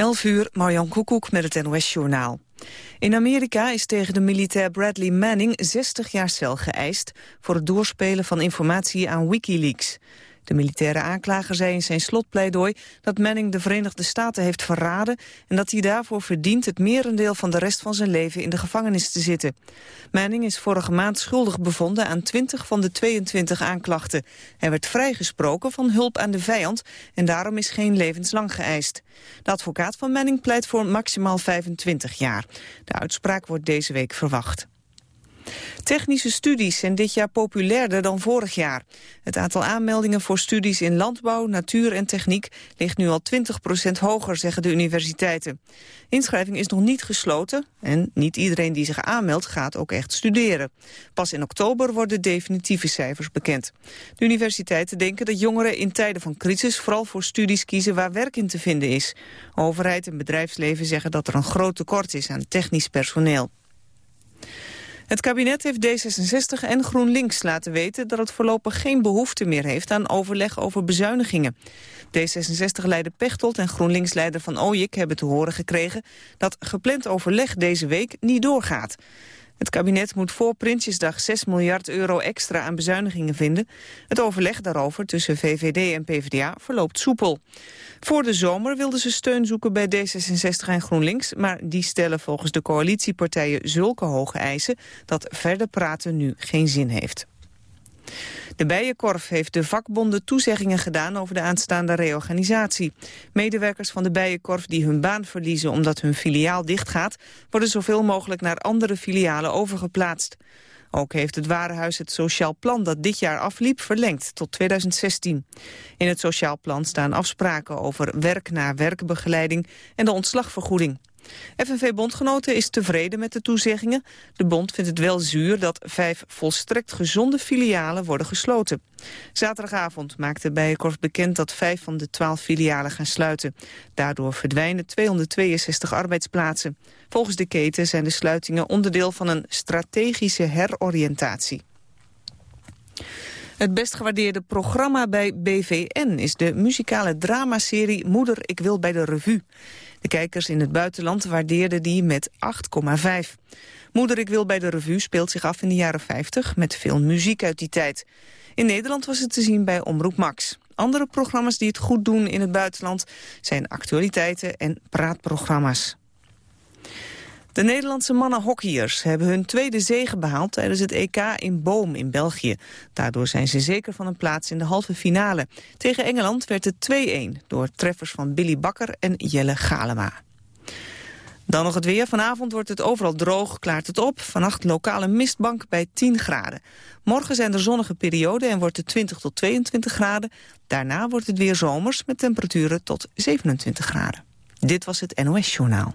11 uur, Marjan Koekoek met het NOS-journaal. In Amerika is tegen de militair Bradley Manning 60 jaar cel geëist... voor het doorspelen van informatie aan Wikileaks. De militaire aanklager zei in zijn slotpleidooi dat Manning de Verenigde Staten heeft verraden en dat hij daarvoor verdient het merendeel van de rest van zijn leven in de gevangenis te zitten. Manning is vorige maand schuldig bevonden aan 20 van de 22 aanklachten. Hij werd vrijgesproken van hulp aan de vijand en daarom is geen levenslang geëist. De advocaat van Manning pleit voor maximaal 25 jaar. De uitspraak wordt deze week verwacht. Technische studies zijn dit jaar populairder dan vorig jaar. Het aantal aanmeldingen voor studies in landbouw, natuur en techniek ligt nu al 20% hoger, zeggen de universiteiten. Inschrijving is nog niet gesloten en niet iedereen die zich aanmeldt gaat ook echt studeren. Pas in oktober worden definitieve cijfers bekend. De universiteiten denken dat jongeren in tijden van crisis vooral voor studies kiezen waar werk in te vinden is. Overheid en bedrijfsleven zeggen dat er een groot tekort is aan technisch personeel. Het kabinet heeft D66 en GroenLinks laten weten dat het voorlopig geen behoefte meer heeft aan overleg over bezuinigingen. D66-leider Pechtold en GroenLinks-leider Van Ooyik hebben te horen gekregen dat gepland overleg deze week niet doorgaat. Het kabinet moet voor Prinsjesdag 6 miljard euro extra aan bezuinigingen vinden. Het overleg daarover tussen VVD en PvdA verloopt soepel. Voor de zomer wilden ze steun zoeken bij D66 en GroenLinks... maar die stellen volgens de coalitiepartijen zulke hoge eisen... dat verder praten nu geen zin heeft. De Bijenkorf heeft de vakbonden toezeggingen gedaan over de aanstaande reorganisatie. Medewerkers van de Bijenkorf die hun baan verliezen omdat hun filiaal dichtgaat... worden zoveel mogelijk naar andere filialen overgeplaatst. Ook heeft het Warenhuis het sociaal plan dat dit jaar afliep verlengd tot 2016. In het sociaal plan staan afspraken over werk na werkbegeleiding en de ontslagvergoeding. FNV-bondgenoten is tevreden met de toezeggingen. De bond vindt het wel zuur dat vijf volstrekt gezonde filialen worden gesloten. Zaterdagavond maakte Bijenkorf bekend dat vijf van de twaalf filialen gaan sluiten. Daardoor verdwijnen 262 arbeidsplaatsen. Volgens de keten zijn de sluitingen onderdeel van een strategische heroriëntatie. Het best gewaardeerde programma bij BVN is de muzikale dramaserie Moeder, ik wil bij de revue. De kijkers in het buitenland waardeerden die met 8,5. Moeder, ik wil bij de revue speelt zich af in de jaren 50 met veel muziek uit die tijd. In Nederland was het te zien bij Omroep Max. Andere programma's die het goed doen in het buitenland zijn actualiteiten en praatprogramma's. De Nederlandse mannenhockeyers hebben hun tweede zege behaald tijdens het EK in Boom in België. Daardoor zijn ze zeker van een plaats in de halve finale. Tegen Engeland werd het 2-1 door treffers van Billy Bakker en Jelle Galema. Dan nog het weer. Vanavond wordt het overal droog, klaart het op. Vannacht lokale mistbank bij 10 graden. Morgen zijn er zonnige perioden en wordt het 20 tot 22 graden. Daarna wordt het weer zomers met temperaturen tot 27 graden. Dit was het NOS Journaal.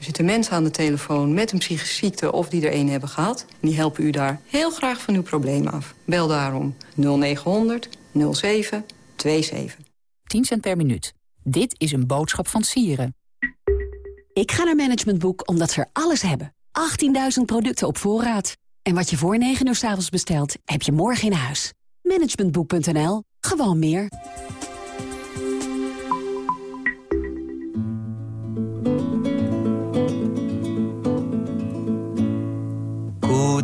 Er zitten mensen aan de telefoon met een psychische ziekte of die er een hebben gehad. Die helpen u daar heel graag van uw probleem af. Bel daarom 0900 0727. 10 cent per minuut. Dit is een boodschap van Sieren. Ik ga naar Management Boek omdat ze er alles hebben. 18.000 producten op voorraad. En wat je voor 9 uur s avonds bestelt, heb je morgen in huis. Managementboek.nl. Gewoon meer.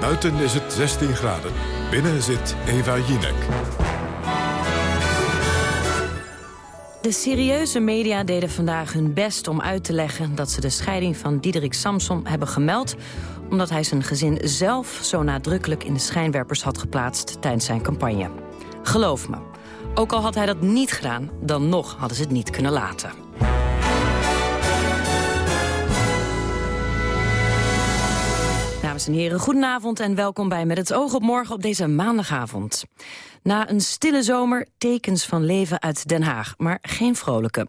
Buiten is het 16 graden. Binnen zit Eva Jinek. De serieuze media deden vandaag hun best om uit te leggen... dat ze de scheiding van Diederik Samson hebben gemeld... omdat hij zijn gezin zelf zo nadrukkelijk in de schijnwerpers had geplaatst... tijdens zijn campagne. Geloof me, ook al had hij dat niet gedaan... dan nog hadden ze het niet kunnen laten. Dames en heren, goedenavond en welkom bij Met het oog op morgen op deze maandagavond. Na een stille zomer tekens van leven uit Den Haag, maar geen vrolijke.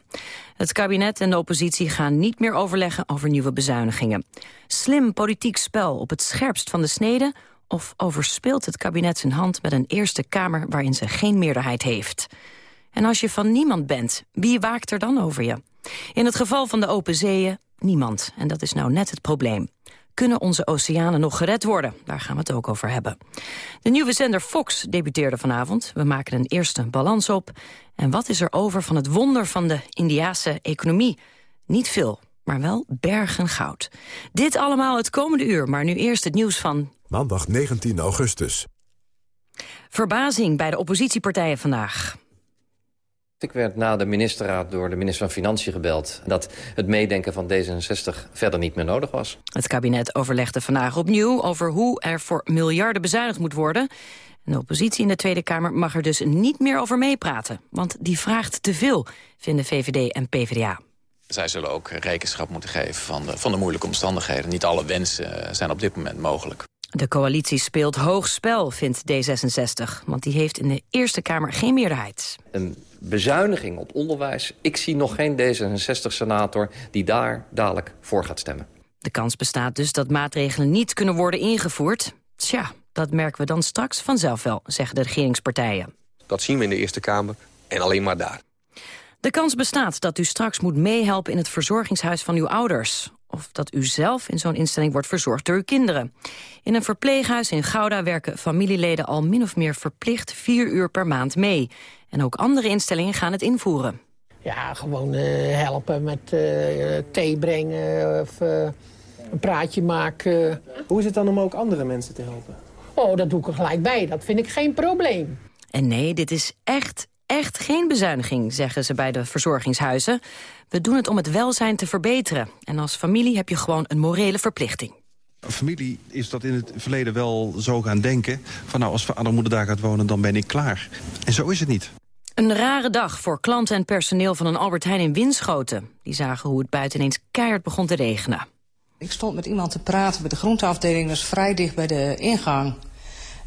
Het kabinet en de oppositie gaan niet meer overleggen over nieuwe bezuinigingen. Slim politiek spel op het scherpst van de snede... of overspeelt het kabinet zijn hand met een Eerste Kamer... waarin ze geen meerderheid heeft? En als je van niemand bent, wie waakt er dan over je? In het geval van de open zeeën, niemand. En dat is nou net het probleem. Kunnen onze oceanen nog gered worden? Daar gaan we het ook over hebben. De nieuwe zender Fox debuteerde vanavond. We maken een eerste balans op. En wat is er over van het wonder van de Indiase economie? Niet veel, maar wel bergen goud. Dit allemaal het komende uur, maar nu eerst het nieuws van... Maandag 19 augustus. Verbazing bij de oppositiepartijen vandaag. Ik werd na de ministerraad door de minister van Financiën gebeld... dat het meedenken van D66 verder niet meer nodig was. Het kabinet overlegde vandaag opnieuw over hoe er voor miljarden bezuinigd moet worden. En de oppositie in de Tweede Kamer mag er dus niet meer over meepraten. Want die vraagt te veel, vinden VVD en PvdA. Zij zullen ook rekenschap moeten geven van de, van de moeilijke omstandigheden. Niet alle wensen zijn op dit moment mogelijk. De coalitie speelt hoog spel, vindt D66. Want die heeft in de Eerste Kamer geen meerderheid. Een bezuiniging op onderwijs. Ik zie nog geen D66-senator die daar dadelijk voor gaat stemmen. De kans bestaat dus dat maatregelen niet kunnen worden ingevoerd. Tja, dat merken we dan straks vanzelf wel, zeggen de regeringspartijen. Dat zien we in de Eerste Kamer en alleen maar daar. De kans bestaat dat u straks moet meehelpen in het verzorgingshuis van uw ouders. Of dat u zelf in zo'n instelling wordt verzorgd door uw kinderen. In een verpleeghuis in Gouda werken familieleden al min of meer verplicht vier uur per maand mee. En ook andere instellingen gaan het invoeren. Ja, gewoon uh, helpen met uh, thee brengen of uh, een praatje maken. Hoe is het dan om ook andere mensen te helpen? Oh, dat doe ik er gelijk bij. Dat vind ik geen probleem. En nee, dit is echt, echt geen bezuiniging, zeggen ze bij de verzorgingshuizen. We doen het om het welzijn te verbeteren. En als familie heb je gewoon een morele verplichting. Familie is dat in het verleden wel zo gaan denken... van nou, als vader daar gaat wonen, dan ben ik klaar. En zo is het niet. Een rare dag voor klanten en personeel van een Albert Heijn in Winschoten. Die zagen hoe het buiten ineens keihard begon te regenen. Ik stond met iemand te praten bij de groenteafdeling, dus vrij dicht bij de ingang.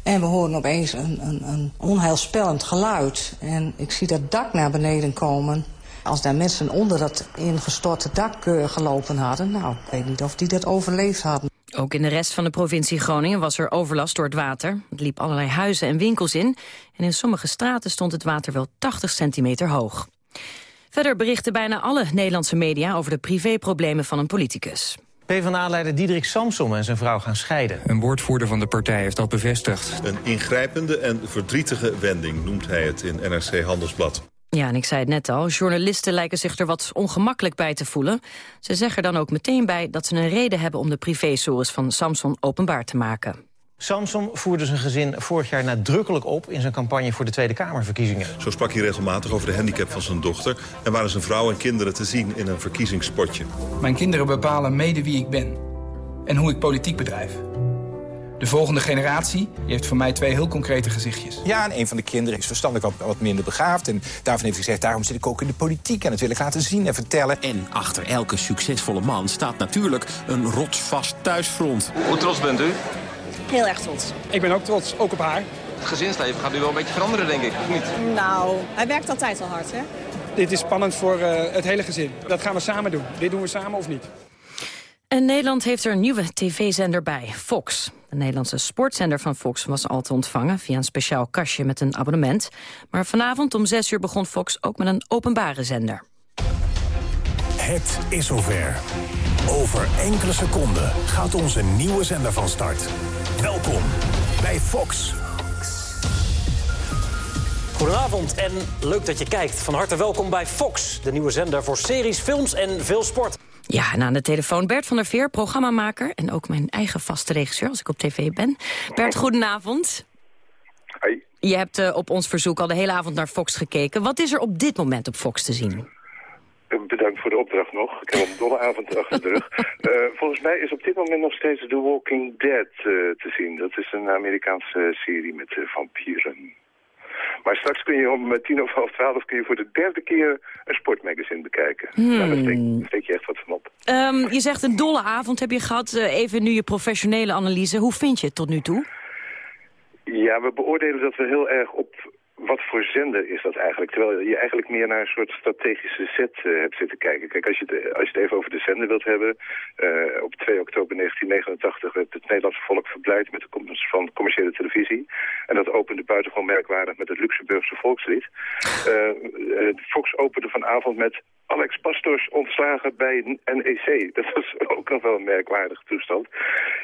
En we horen opeens een, onheilspellend geluid. En ik zie dat dak naar beneden komen. Als daar mensen onder dat ingestorte dak uh, gelopen hadden... nou, ik weet niet of die dat overleefd hadden. Ook in de rest van de provincie Groningen was er overlast door het water. Het liep allerlei huizen en winkels in. En in sommige straten stond het water wel 80 centimeter hoog. Verder berichten bijna alle Nederlandse media over de privéproblemen van een politicus. PvdA-leider Diederik Samsom en zijn vrouw gaan scheiden. Een woordvoerder van de partij heeft dat bevestigd. Een ingrijpende en verdrietige wending noemt hij het in NRC Handelsblad. Ja, en ik zei het net al, journalisten lijken zich er wat ongemakkelijk bij te voelen. Ze zeggen er dan ook meteen bij dat ze een reden hebben om de privésores van Samson openbaar te maken. Samson voerde zijn gezin vorig jaar nadrukkelijk op... in zijn campagne voor de Tweede Kamerverkiezingen. Zo sprak hij regelmatig over de handicap van zijn dochter... en waren zijn vrouw en kinderen te zien in een verkiezingspotje. Mijn kinderen bepalen mede wie ik ben en hoe ik politiek bedrijf. De volgende generatie die heeft voor mij twee heel concrete gezichtjes. Ja, en een van de kinderen is verstandelijk wat, wat minder begaafd. En daarvan heeft hij gezegd, daarom zit ik ook in de politiek... en dat wil ik laten zien en vertellen. En achter elke succesvolle man staat natuurlijk een rotsvast thuisfront. Hoe trots bent u? Heel erg trots. Ik ben ook trots, ook op haar. Het gezinsleven gaat nu wel een beetje veranderen, denk ik, of niet? Nou, hij werkt altijd al hard, hè? Dit is spannend voor uh, het hele gezin. Dat gaan we samen doen. Dit doen we samen of niet. En Nederland heeft er een nieuwe tv-zender bij, Fox. De Nederlandse sportzender van Fox was al te ontvangen... via een speciaal kastje met een abonnement. Maar vanavond om 6 uur begon Fox ook met een openbare zender. Het is zover. Over enkele seconden gaat onze nieuwe zender van start. Welkom bij Fox. Goedenavond en leuk dat je kijkt. Van harte welkom bij Fox, de nieuwe zender voor series, films en veel sport. Ja, en aan de telefoon Bert van der Veer, programmamaker... en ook mijn eigen vaste regisseur als ik op tv ben. Bert, goedenavond. Hoi. Je hebt uh, op ons verzoek al de hele avond naar Fox gekeken. Wat is er op dit moment op Fox te zien? Bedankt voor de opdracht nog. Ik heb een dolle avond achter de rug. Uh, volgens mij is op dit moment nog steeds The Walking Dead uh, te zien. Dat is een Amerikaanse serie met vampieren. Maar straks kun je om tien of half twaalf kun je voor de derde keer een sportmagazine bekijken. Hmm. Nou, daar steek, steek, je echt wat van op. Um, je zegt een dolle avond heb je gehad. Uh, even nu je professionele analyse. Hoe vind je het tot nu toe? Ja, we beoordelen dat we heel erg op wat voor zender is dat eigenlijk? Terwijl je eigenlijk meer naar een soort strategische set uh, hebt zitten kijken. Kijk, als je, het, als je het even over de zender wilt hebben... Uh, op 2 oktober 1989 werd het Nederlandse volk verblijd met de komst van commerciële televisie. En dat opende buitengewoon merkwaardig met het Luxemburgse volkslied. Uh, Fox opende vanavond met Alex Pastors ontslagen bij NEC. Dat was ook nog wel een merkwaardige toestand.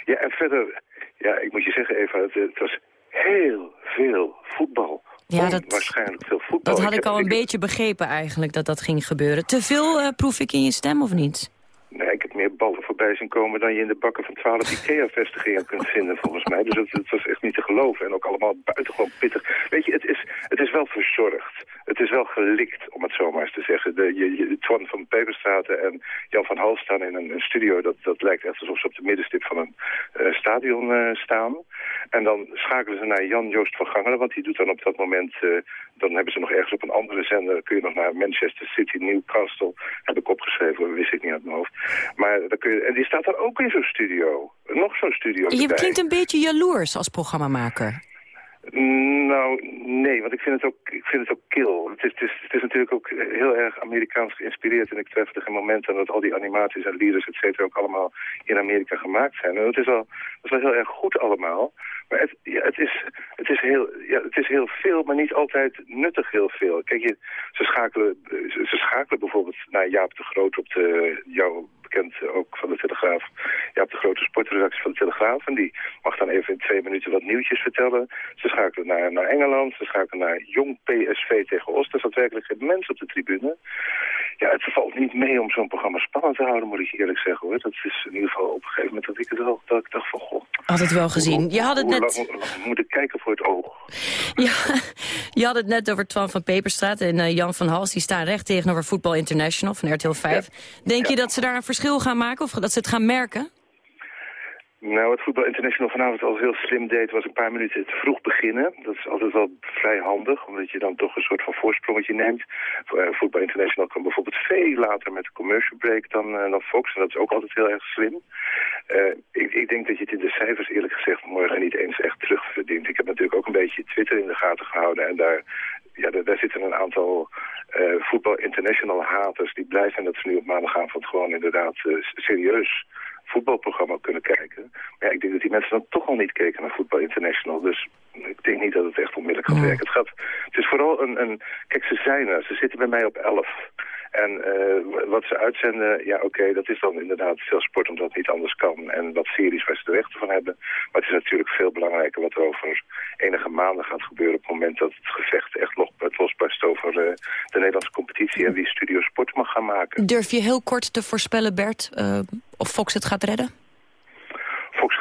Ja, en verder, ja, ik moet je zeggen Eva, het, het was heel veel voetbal. Ja, dat, waarschijnlijk veel voetbal. Dat had ik, ik al een ik... beetje begrepen eigenlijk, dat dat ging gebeuren. Te veel uh, proef ik in je stem of niet? Nee, ik heb meer ballen voorbij zien komen dan je in de bakken van 12 IKEA-vestigingen kunt vinden, volgens mij. Dus het, het, was echt niet te geloven. En ook allemaal buitengewoon pittig. Weet je, het is, het is wel verzorgd. Het is wel gelikt, om het zo maar eens te zeggen. De, je, je, Twan van Peperstraten en Jan van Hal staan in een, een, studio. Dat, dat lijkt echt alsof ze op de middenstip van een uh, stadion uh, staan. En dan schakelen ze naar Jan-Joost van Gangelen, want die doet dan op dat moment... Uh, dan hebben ze nog ergens op een andere zender... kun je nog naar Manchester City, Newcastle... heb ik opgeschreven, wist ik niet uit mijn hoofd. Maar dan kun je, en die staat dan ook in zo'n studio. Nog zo'n studio Je erbij. klinkt een beetje jaloers als programmamaker. Nou, nee, want ik vind het ook, ik vind het ook kil. Het is, het, is, natuurlijk ook heel erg Amerikaans geïnspireerd. En ik twijfel geen moment aan dat al die animaties en lyrics, et cetera, ook allemaal in Amerika gemaakt zijn. En het is, al, dat is wel heel erg goed allemaal. Maar het, het, is, het, is heel, ja, het is heel veel, maar niet altijd nuttig heel veel. Kijk, je, ze, schakelen, ze schakelen bijvoorbeeld naar Jaap de Groot op de, jouw bekend ook van de Telegraaf. Je hebt de grote sportredactie van de Telegraaf. En die mag dan even in twee minuten wat nieuwtjes vertellen. Ze schakelen naar, naar Engeland. Ze schakelen naar jong PSV tegen Oost. Er zat werkelijk geen mens op de tribune. Ja, het valt niet mee om zo'n programma spannend te houden, moet ik eerlijk zeggen. hoor. Dat is in ieder geval op een gegeven moment dat ik het wel dat ik dacht van... Goh, had het wel gezien. Je had het net... Lang, moet ik kijken voor het oog. Ja, je had het net over Twan van Peperstraat en uh, Jan van Hals. Die staan recht tegenover Voetbal International van RTL 5. Ja. Denk ja. je dat ze daar een verschil gaan maken of dat ze het gaan merken? Nou, het Voetbal International vanavond al heel slim deed... was een paar minuten te vroeg beginnen. Dat is altijd wel vrij handig, omdat je dan toch een soort van voorsprongetje neemt. Uh, Voetbal International kan bijvoorbeeld veel later met de commercial break dan, uh, dan Fox. En dat is ook altijd heel erg slim. Uh, ik, ik, denk dat je het in de cijfers eerlijk gezegd morgen niet eens echt terugverdient. Ik heb natuurlijk ook een beetje Twitter in de gaten gehouden. En daar, ja, daar, daar zitten een aantal Voetbal International haters die blij zijn dat ze nu op maandagavond gewoon inderdaad serieus voetbalprogramma kunnen kijken. Maar ja, ik denk dat die mensen dan toch al niet keken naar Voetbal International. Dus ik denk niet dat het echt onmiddellijk gaat werken. Het, gaat, het is vooral een, een... Kijk, ze zijn er. Ze zitten bij mij op 11. En uh, wat ze uitzenden, ja oké, dat is dan inderdaad veel sport omdat het niet anders kan. En wat series waar ze de rechten van hebben. Maar het is natuurlijk veel belangrijker wat er over enige maanden gaat gebeuren... op het moment dat het gevecht echt nog losbarst over uh, de Nederlandse competitie... en wie Studio Sport mag gaan maken. Durf je heel kort te voorspellen, Bert, uh, of Fox het gaat redden?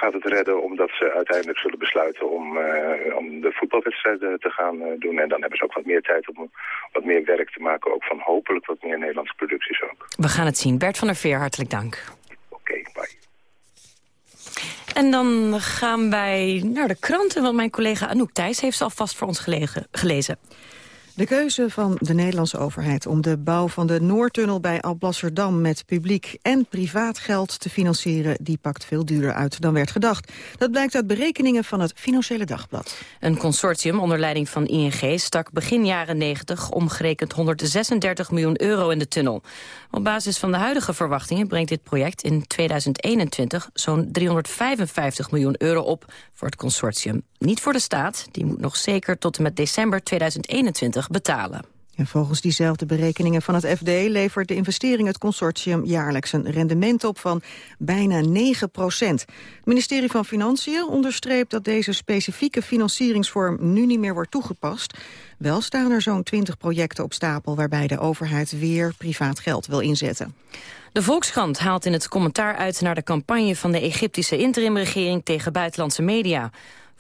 Gaat het redden omdat ze uiteindelijk zullen besluiten om, uh, om de voetbalwedstrijden te gaan uh, doen. En dan hebben ze ook wat meer tijd om wat meer werk te maken. Ook van hopelijk wat meer Nederlandse producties ook. We gaan het zien. Bert van der Veer, hartelijk dank. Oké, okay, bye. En dan gaan wij naar de kranten, want mijn collega Anouk Thijs heeft ze alvast voor ons gelegen, gelezen. De keuze van de Nederlandse overheid om de bouw van de Noordtunnel bij Alblasserdam met publiek en privaat geld te financieren, die pakt veel duurder uit dan werd gedacht. Dat blijkt uit berekeningen van het Financiële Dagblad. Een consortium onder leiding van ING stak begin jaren 90 omgerekend 136 miljoen euro in de tunnel. Op basis van de huidige verwachtingen brengt dit project in 2021 zo'n 355 miljoen euro op voor het consortium. Niet voor de staat, die moet nog zeker tot en met december 2021 betalen. En volgens diezelfde berekeningen van het FD levert de investering het consortium jaarlijks een rendement op van bijna 9 procent. Het ministerie van Financiën onderstreept dat deze specifieke financieringsvorm nu niet meer wordt toegepast. Wel staan er zo'n 20 projecten op stapel waarbij de overheid weer privaat geld wil inzetten. De Volkskrant haalt in het commentaar uit naar de campagne van de Egyptische interimregering tegen buitenlandse media.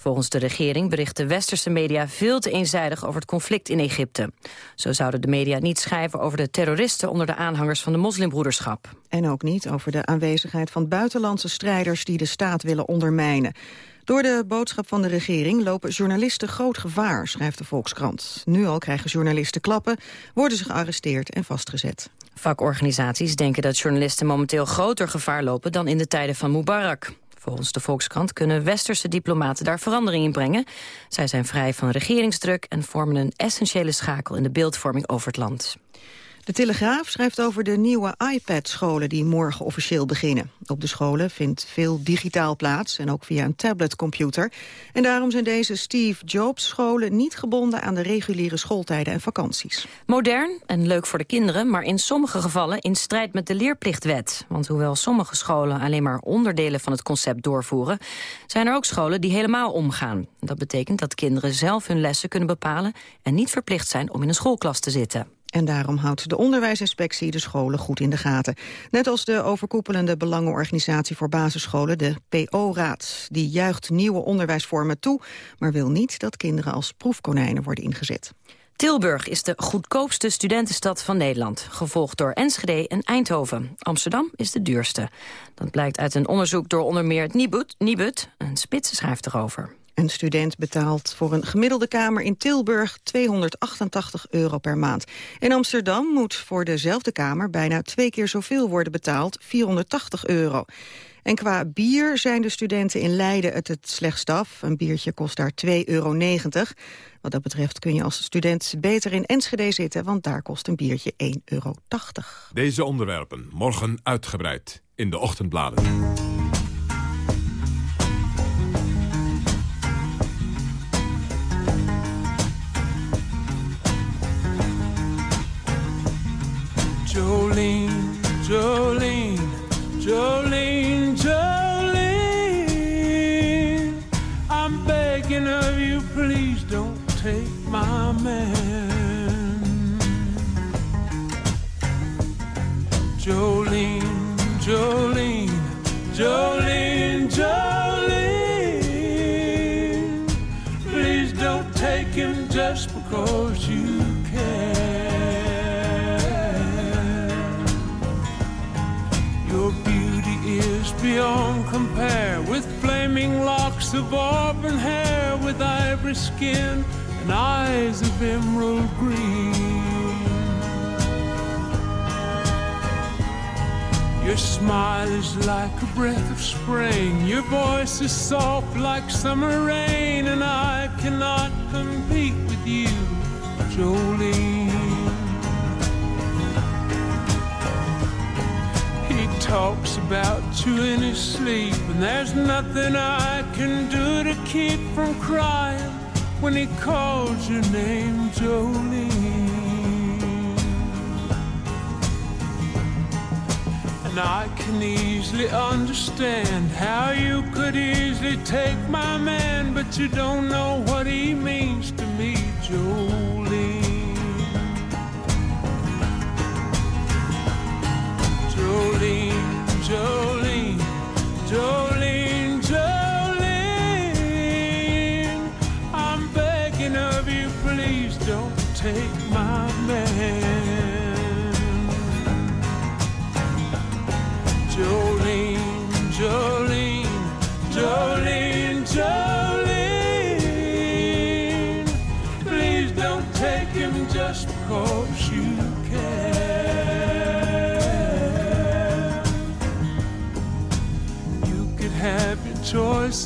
Volgens de regering berichten westerse media veel te eenzijdig over het conflict in Egypte. Zo zouden de media niet schrijven over de terroristen onder de aanhangers van de moslimbroederschap. En ook niet over de aanwezigheid van buitenlandse strijders die de staat willen ondermijnen. Door de boodschap van de regering lopen journalisten groot gevaar, schrijft de Volkskrant. Nu al krijgen journalisten klappen, worden ze gearresteerd en vastgezet. Vakorganisaties denken dat journalisten momenteel groter gevaar lopen dan in de tijden van Mubarak. Volgens de Volkskrant kunnen westerse diplomaten daar verandering in brengen. Zij zijn vrij van regeringsdruk en vormen een essentiële schakel in de beeldvorming over het land. De Telegraaf schrijft over de nieuwe iPad-scholen die morgen officieel beginnen. Op de scholen vindt veel digitaal plaats en ook via een tabletcomputer. En daarom zijn deze Steve Jobs-scholen niet gebonden aan de reguliere schooltijden en vakanties. Modern en leuk voor de kinderen, maar in sommige gevallen in strijd met de leerplichtwet. Want hoewel sommige scholen alleen maar onderdelen van het concept doorvoeren, zijn er ook scholen die helemaal omgaan. Dat betekent dat kinderen zelf hun lessen kunnen bepalen en niet verplicht zijn om in een schoolklas te zitten. En daarom houdt de onderwijsinspectie de scholen goed in de gaten. Net als de overkoepelende belangenorganisatie voor basisscholen, de PO-raad. Die juicht nieuwe onderwijsvormen toe, maar wil niet dat kinderen als proefkonijnen worden ingezet. Tilburg is de goedkoopste studentenstad van Nederland, gevolgd door Enschede en Eindhoven. Amsterdam is de duurste. Dat blijkt uit een onderzoek door onder meer het Nibud. Nibud een spits schrijft erover. Een student betaalt voor een gemiddelde kamer in Tilburg 288 euro per maand. In Amsterdam moet voor dezelfde kamer bijna twee keer zoveel worden betaald, 480 euro. En qua bier zijn de studenten in Leiden het het slechtst af. Een biertje kost daar 2,90 euro. Wat dat betreft kun je als student beter in Enschede zitten... want daar kost een biertje 1,80 euro. Deze onderwerpen morgen uitgebreid in de ochtendbladen. Of auburn hair, with ivory skin and eyes of emerald green. Your smile is like a breath of spring, your voice is soft like summer rain, and I cannot compete with you, Jolene. He talks about you in his sleep, and there's nothing I can do to keep from crying when he calls your name, Jolene. And I can easily understand how you could easily take my man, but you don't know what he means to me, Jolene. Jolene, Jolene, Jolene, Jolene. I'm begging of you, please don't take my man.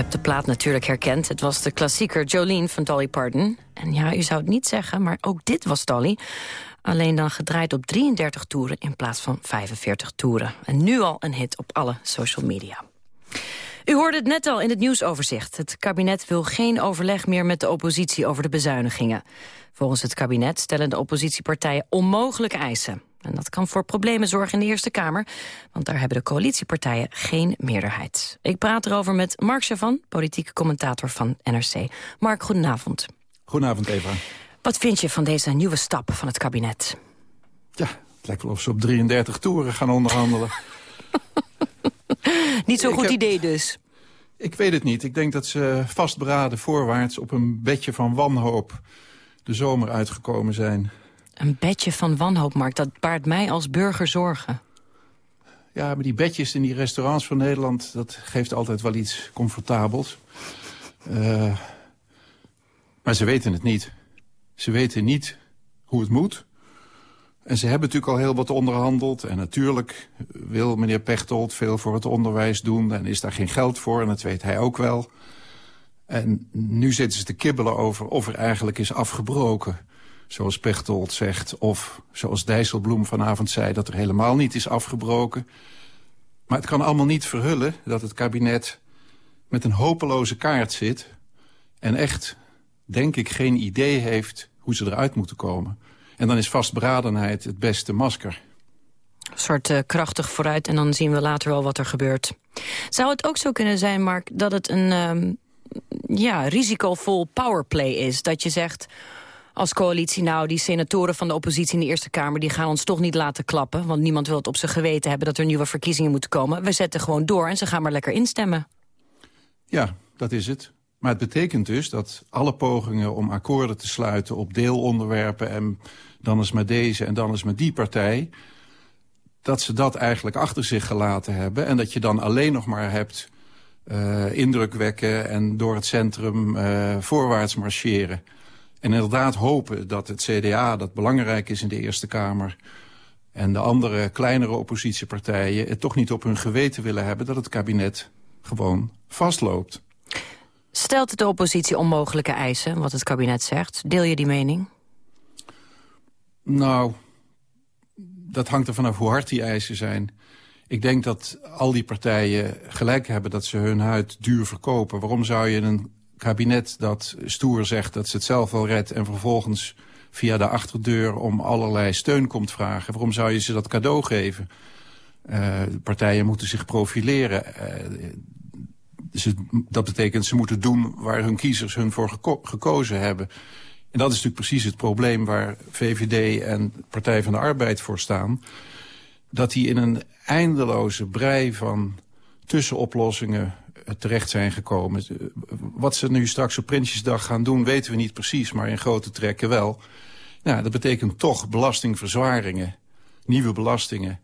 Hebt de plaat natuurlijk herkend. Het was de klassieker Jolene van Dolly Parton. En ja, u zou het niet zeggen, maar ook dit was Dolly. Alleen dan gedraaid op 33 toeren in plaats van 45 toeren. En nu al een hit op alle social media. U hoorde het net al in het nieuwsoverzicht. Het kabinet wil geen overleg meer met de oppositie over de bezuinigingen. Volgens het kabinet stellen de oppositiepartijen onmogelijke eisen. En dat kan voor problemen zorgen in de Eerste Kamer, want daar hebben de coalitiepartijen geen meerderheid. Ik praat erover met Mark Chavan, politieke commentator van NRC. Mark, goedenavond. Goedenavond, Eva. Wat vind je van deze nieuwe stap van het kabinet? Ja, het lijkt wel of ze op 33 toeren gaan onderhandelen. Niet zo'n goed idee dus. Ik weet het niet. Ik denk dat ze vastberaden voorwaarts op een bedje van wanhoop de zomer uitgekomen zijn. Een bedje van wanhoop, Mark, dat baart mij als burger zorgen. Ja, maar die bedjes in die restaurants van Nederland... dat geeft altijd wel iets comfortabels. Uh, maar ze weten het niet. Ze weten niet hoe het moet. En ze hebben natuurlijk al heel wat onderhandeld. En natuurlijk wil meneer Pechtold veel voor het onderwijs doen. En is daar geen geld voor, en dat weet hij ook wel. En nu zitten ze te kibbelen over of er eigenlijk is afgebroken zoals Pechtold zegt... of zoals Dijsselbloem vanavond zei, dat er helemaal niet is afgebroken. Maar het kan allemaal niet verhullen dat het kabinet met een hopeloze kaart zit... en echt, denk ik, geen idee heeft hoe ze eruit moeten komen. En dan is vastberadenheid het beste masker. Een soort uh, krachtig vooruit en dan zien we later wel wat er gebeurt. Zou het ook zo kunnen zijn, Mark, dat het een um, ja, risicovol powerplay is? Dat je zegt, als coalitie... nou, die senatoren van de oppositie in de Eerste Kamer... die gaan ons toch niet laten klappen. Want niemand wil het op zijn geweten hebben... dat er nieuwe verkiezingen moeten komen. We zetten gewoon door en ze gaan maar lekker instemmen. Ja, dat is het. Maar het betekent dus dat alle pogingen om akkoorden te sluiten... op deelonderwerpen en dan eens met deze en dan eens met die partij... dat ze dat eigenlijk achter zich gelaten hebben... en dat je dan alleen nog maar hebt... Uh, indruk wekken en door het centrum uh, voorwaarts marcheren. En inderdaad hopen dat het CDA, dat belangrijk is in de Eerste Kamer... en de andere kleinere oppositiepartijen het toch niet op hun geweten willen hebben... dat het kabinet gewoon vastloopt. Stelt de oppositie onmogelijke eisen, wat het kabinet zegt? Deel je die mening? Nou, dat hangt er vanaf hoe hard die eisen zijn. Ik denk dat al die partijen gelijk hebben dat ze hun huid duur verkopen. Waarom zou je een kabinet dat stoer zegt dat ze het zelf wel redt... en vervolgens via de achterdeur om allerlei steun komt vragen. Waarom zou je ze dat cadeau geven? Uh, partijen moeten zich profileren. Uh, ze, dat betekent ze moeten doen waar hun kiezers hun voor geko gekozen hebben. En dat is natuurlijk precies het probleem waar VVD en Partij van de Arbeid voor staan. Dat die in een eindeloze brei van tussenoplossingen terecht zijn gekomen. Wat ze nu straks op Prinsjesdag gaan doen, weten we niet precies, maar in grote trekken wel. Dat betekent toch belastingverzwaringen, nieuwe belastingen,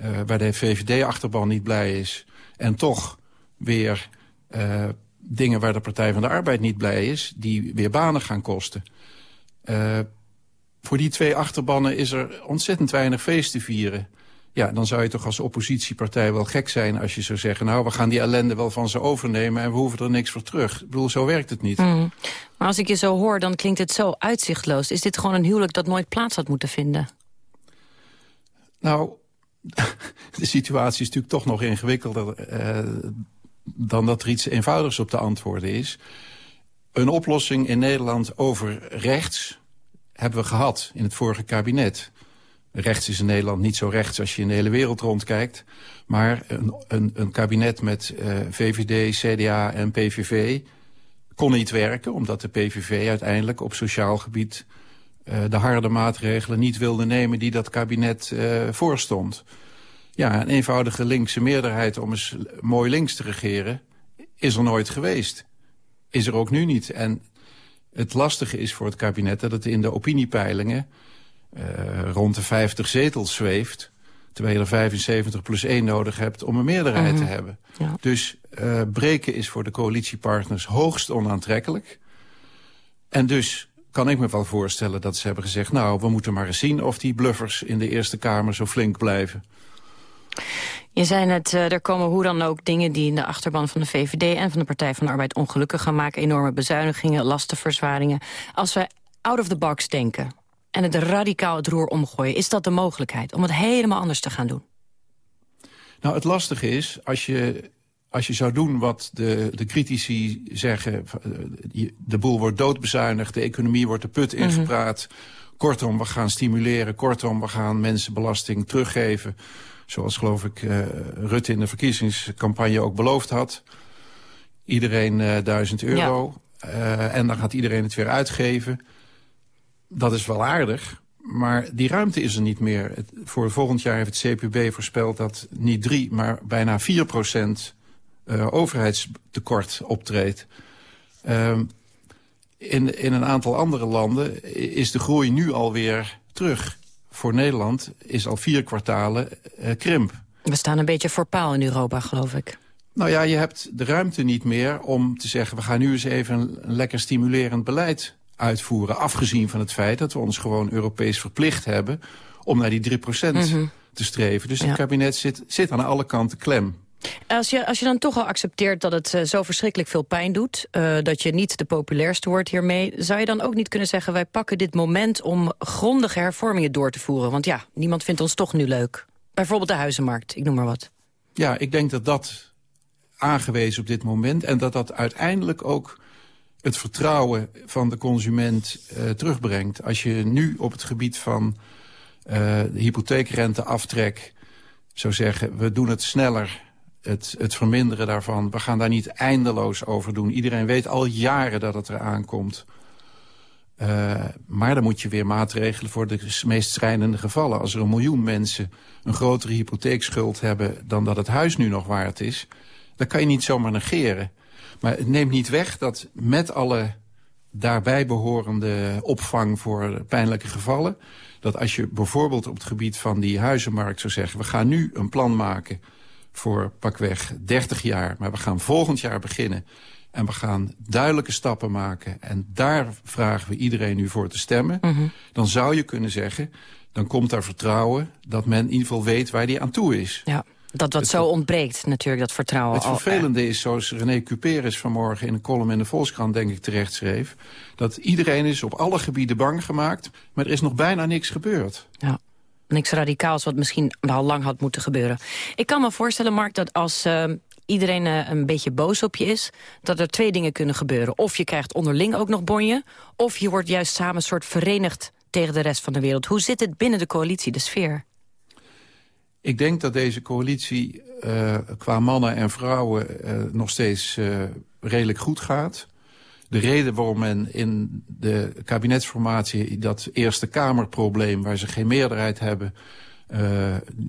uh, waar de VVD-achterban niet blij is. En toch weer uh, dingen waar de Partij van de Arbeid niet blij is, die weer banen gaan kosten. Uh, voor die twee achterbannen is er ontzettend weinig feest te vieren. Ja, dan zou je toch als oppositiepartij wel gek zijn als je zou zeggen... nou, we gaan die ellende wel van ze overnemen en we hoeven er niks voor terug. Ik bedoel, zo werkt het niet. Mm. Maar als ik je zo hoor, dan klinkt het zo uitzichtloos. Is dit gewoon een huwelijk dat nooit plaats had moeten vinden? Nou, de situatie is natuurlijk toch nog ingewikkelder... Uh, dan dat er iets eenvoudigs op te antwoorden is. Een oplossing in Nederland over rechts hebben we gehad in het vorige kabinet... Rechts is in Nederland niet zo rechts als je in de hele wereld rondkijkt. Maar een, een, een kabinet met uh, VVD, CDA en PVV kon niet werken... omdat de PVV uiteindelijk op sociaal gebied uh, de harde maatregelen niet wilde nemen... die dat kabinet uh, voorstond. Ja, een eenvoudige linkse meerderheid om eens mooi links te regeren... is er nooit geweest. Is er ook nu niet. En het lastige is voor het kabinet dat het in de opiniepeilingen rond de 50 zetels zweeft... terwijl je er 75 plus 1 nodig hebt om een meerderheid te hebben. Ja. Dus uh, breken is voor de coalitiepartners hoogst onaantrekkelijk. En dus kan ik me wel voorstellen dat ze hebben gezegd... nou, we moeten maar eens zien of die bluffers in de Eerste Kamer zo flink blijven. Je zei net, uh, er komen hoe dan ook dingen die in de achterban van de VVD... en van de Partij van de Arbeid ongelukkig gaan maken. Enorme bezuinigingen, lastenverzwaringen. Als we out of the box denken en het radicaal het roer omgooien... is dat de mogelijkheid om het helemaal anders te gaan doen? Nou, het lastige is, als je, als je zou doen wat de, de critici zeggen... Eh, de boel wordt doodbezuinigd, de economie wordt de put Mhm. ingepraat... Kortom, we gaan stimuleren. Kortom, we gaan mensen belasting teruggeven. Zoals geloof ik uh, Rutte in de verkiezingscampagne ook beloofd had. Iedereen uh, 1000 euro. Ja. Uh, en dan gaat iedereen het weer uitgeven. Dat is wel aardig. Maar die ruimte is er niet meer. Het, voor volgend jaar heeft het CPB voorspeld dat niet 3, maar bijna 4 procent uh, overheidstekort optreedt. Uh, in, in een aantal andere landen is de groei nu alweer terug. Voor Nederland is al vier kwartalen uh, krimp. We staan een beetje voor paal in Europa, geloof ik. Nou ja, je hebt de ruimte niet meer om te zeggen... we gaan nu eens even een, een lekker stimulerend beleid uitvoeren. Afgezien van het feit dat we ons gewoon Europees verplicht hebben... om naar die 3 procent mm -hmm. te streven. Dus ja. het kabinet zit, zit aan alle kanten klem. Als je, als je dan toch al accepteert dat het uh, zo verschrikkelijk veel pijn doet... Uh, dat je niet de populairste wordt hiermee... zou je dan ook niet kunnen zeggen... wij pakken dit moment om grondige hervormingen door te voeren? Want ja, niemand vindt ons toch nu leuk. Bijvoorbeeld de huizenmarkt, ik noem maar wat. Ja, ik denk dat dat aangewezen op dit moment... en dat dat uiteindelijk ook het vertrouwen van de consument uh, terugbrengt. Als je nu op het gebied van de hypotheekrenteaftrek zou zeggen... we doen het sneller het, het verminderen daarvan. We gaan daar niet eindeloos over doen. Iedereen weet al jaren dat het eraan komt. Uh, maar dan moet je weer maatregelen voor de meest schrijnende gevallen. Als er een miljoen mensen een grotere hypotheekschuld hebben... dan dat het huis nu nog waard is... dan kan je niet zomaar negeren. Maar het neemt niet weg dat met alle daarbij behorende opvang voor pijnlijke gevallen... dat als je bijvoorbeeld op het gebied van die huizenmarkt zou zeggen... we gaan nu een plan maken voor pakweg 30 jaar. Maar we gaan volgend jaar beginnen. En we gaan duidelijke stappen maken. En daar vragen we iedereen nu voor te stemmen. Mm -hmm. Dan zou je kunnen zeggen, dan komt daar vertrouwen... dat men in ieder geval weet waar die aan toe is. Ja. Dat wat het, zo ontbreekt natuurlijk, dat vertrouwen. Het vervelende is, zoals René Cuperes vanmorgen in een column in de Volkskrant denk ik terecht schreef... dat iedereen is op alle gebieden bang gemaakt, maar er is nog bijna niks gebeurd. Ja niks radicaals wat misschien al lang had moeten gebeuren. Ik kan me voorstellen, Mark, dat als uh, iedereen uh, een beetje boos op je is... dat er twee dingen kunnen gebeuren. Of je krijgt onderling ook nog bonje... of je wordt juist samen een soort verenigd tegen de rest van de wereld. Hoe zit het binnen de coalitie, de sfeer? Ik denk dat deze coalitie uh, qua mannen en vrouwen nog steeds redelijk goed gaat de reden waarom men in de kabinetsformatie dat Eerste Kamerprobleem... waar ze geen meerderheid hebben,